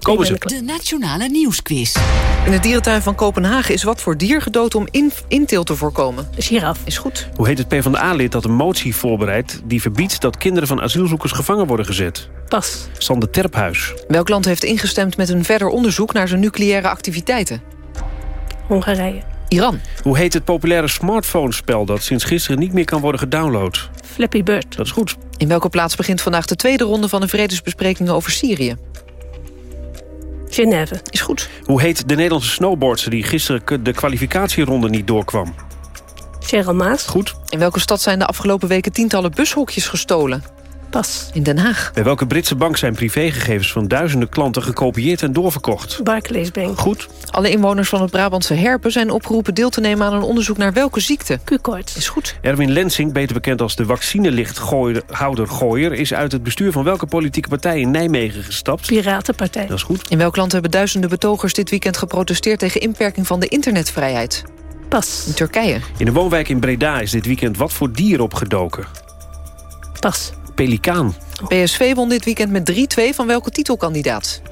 Komen ze. De Nationale Nieuwsquiz. In de dierentuin van Kopenhagen is wat voor dier gedood om in, inteelt te voorkomen? Giraf. Is goed. Hoe heet het PvdA-lid dat een motie voorbereidt... die verbiedt dat kinderen van asielzoekers gevangen worden gezet? Pas. Sander Terphuis. Welk land heeft ingestemd met een verder onderzoek naar zijn nucleaire activiteiten? Hongarije. Iran. Hoe heet het populaire smartphone-spel dat sinds gisteren niet meer kan worden gedownload? Flappy Bird. Dat is goed. In welke plaats begint vandaag de tweede ronde van de vredesbesprekingen over Syrië? Genève. Is goed. Hoe heet de Nederlandse snowboardster die gisteren de kwalificatieronde niet doorkwam? Cheryl Maas. Goed. In welke stad zijn de afgelopen weken tientallen bushokjes gestolen? Pas. In Den Haag. Bij welke Britse bank zijn privégegevens van duizenden klanten gekopieerd en doorverkocht? Barclays Bank. Goed. Alle inwoners van het Brabantse Herpen zijn opgeroepen deel te nemen aan een onderzoek naar welke ziekte? Q-koorts. Is goed. Erwin Lensing, beter bekend als de vaccinelichthouder Gooier... is uit het bestuur van welke politieke partij in Nijmegen gestapt? Piratenpartij. Dat is goed. In welk land hebben duizenden betogers dit weekend geprotesteerd tegen inperking van de internetvrijheid? Pas. In Turkije. In de woonwijk in Breda is dit weekend wat voor dier opgedoken? Pas. Pelikaan. PSV won dit weekend met 3-2 van welke titelkandidaat?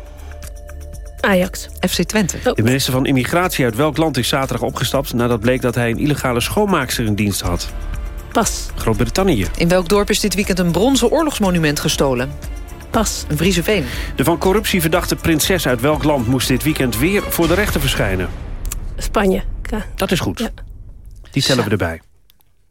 Ajax. FC Twente. De minister van Immigratie uit welk land is zaterdag opgestapt... nadat bleek dat hij een illegale schoonmaakster in dienst had? Pas. Groot-Brittannië. In welk dorp is dit weekend een bronzen oorlogsmonument gestolen? Pas. Een Vriezeveen. De van corruptie verdachte prinses uit welk land moest dit weekend weer voor de rechter verschijnen? Spanje. K. Dat is goed. Die tellen we erbij.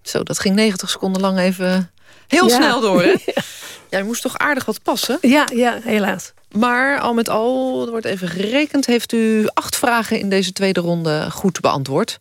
Zo, dat ging 90 seconden lang even heel Ja. snel door, hè? Ja, je moest toch aardig wat passen? Ja, ja, helaas. Maar al met al, er wordt even gerekend... heeft u acht vragen in deze tweede ronde goed beantwoord.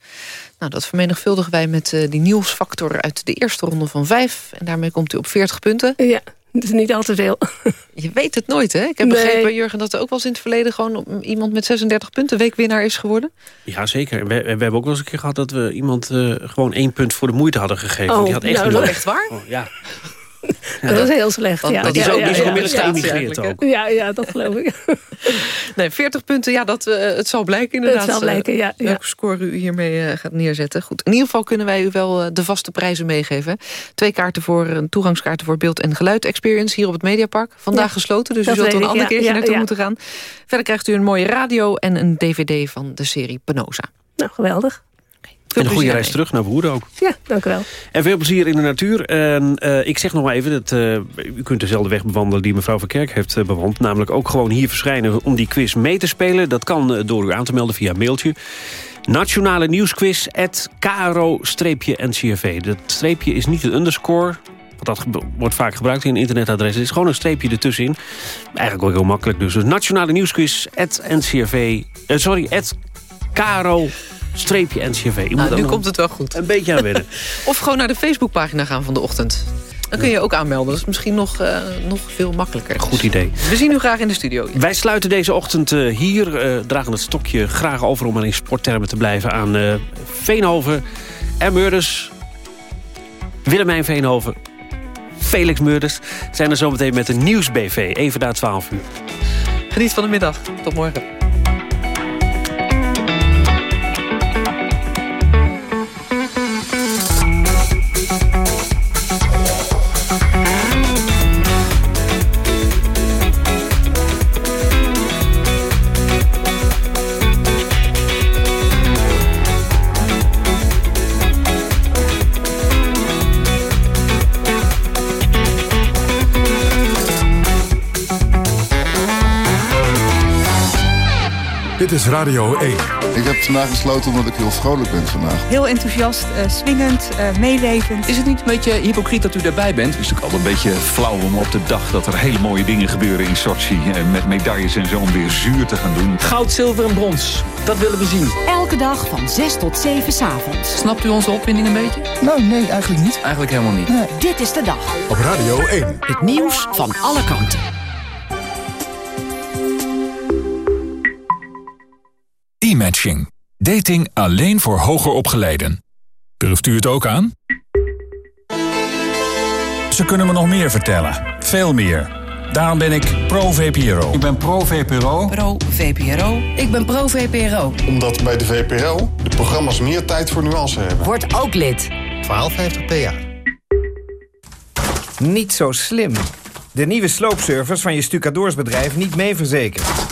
Nou, dat vermenigvuldigen wij met eh, die nieuwsfactor uit de eerste ronde van vijf. En daarmee komt u op 40 punten. Ja, dat is niet al te veel. Je weet het nooit, hè? Ik heb Nee. begrepen, Jurgen, dat er ook wel eens in het verleden... gewoon iemand met 36 punten weekwinnaar is geworden. Ja, zeker. En We, we hebben ook wel eens een keer gehad dat we iemand eh, gewoon één punt voor de moeite hadden gegeven. Oh, die had echt nou, dat- Echt waar? Oh, ja. dat is heel slecht. Ja. dat Die is ook, ja, die is ja, ook ja. Ja, ja, dat geloof ik. Nee, 40 punten, ja, dat, eh, het zal blijken inderdaad. Het zal blijken, ja, eh, Welke score u hiermee eh, gaat neerzetten. Goed, in ieder geval kunnen wij u wel eh, de vaste prijzen meegeven. Twee kaarten voor, een toegangskaarten voor beeld- en geluid experience... hier op het Mediapark. Vandaag Ja, gesloten, dus dat u zult er een ander ja, keertje ja, naartoe ja. moeten gaan. Verder krijgt u een mooie radio en een dvd van de serie Penosa. Nou, geweldig. En een goede reis terug naar Woerden ook. Ja, dank u wel. En veel plezier in de natuur. En eh, ik zeg nog maar even, dat, eh, u kunt dezelfde weg bewandelen die mevrouw Verkerk heeft eh, bewandeld. Namelijk ook gewoon hier verschijnen om die quiz mee te spelen. Dat kan door u aan te melden via mailtje. Nationale nieuwsquiz at kro-ncrv. Dat streepje is niet een underscore. Want dat wordt vaak gebruikt in een internetadres. Het is gewoon een streepje ertussenin. Eigenlijk ook heel makkelijk dus. Dus nationale nieuwsquiz at ncrv. eh, sorry, at kro streepje. Je moet Nou, nu komt het wel goed. Een beetje aan wennen. Of gewoon naar de Facebookpagina gaan van de ochtend. Dan kun je ook aanmelden. Dat is misschien nog, eh, nog veel makkelijker. Goed idee. We zien u graag in de studio. Wij sluiten deze ochtend eh, hier, eh, dragen het stokje graag over... om maar in sporttermen te blijven aan Veenhoven en Meurders. Willemijn Veenhoven, Felix Meurders... zijn er zometeen met de Nieuwsbv, even na 12 uur. Geniet van de middag. Tot morgen. Dit is Radio 1. Ik heb vandaag gesloten omdat ik heel vrolijk ben vandaag. Heel enthousiast, uh, swingend, uh, meelevend. Is het niet een beetje hypocriet dat u daarbij bent? Het is natuurlijk altijd een beetje flauw om op de dag dat er hele mooie dingen gebeuren in Sochi... met medailles en zo om weer zuur te gaan doen. Goud, zilver en brons, dat willen we zien. Elke dag van 6 tot 7 s'avonds. Snapt u onze opwinding een beetje? Nou, nee, eigenlijk niet. Eigenlijk helemaal niet. Nee. Dit is de dag. Op Radio 1. Het nieuws van alle kanten. Dating alleen voor hoger opgeleiden. Durft u het ook aan? Ze kunnen me nog meer vertellen. Veel meer. Daarom ben ik pro-VPRO. Ik ben pro-VPRO. Pro-VPRO. Ik ben pro-VPRO. Omdat bij de VPRO de programma's meer tijd voor nuance hebben. Word ook lid. 1250 PA. Niet zo slim. De nieuwe sloopservice van je stucadoorsbedrijf niet mee verzekerd.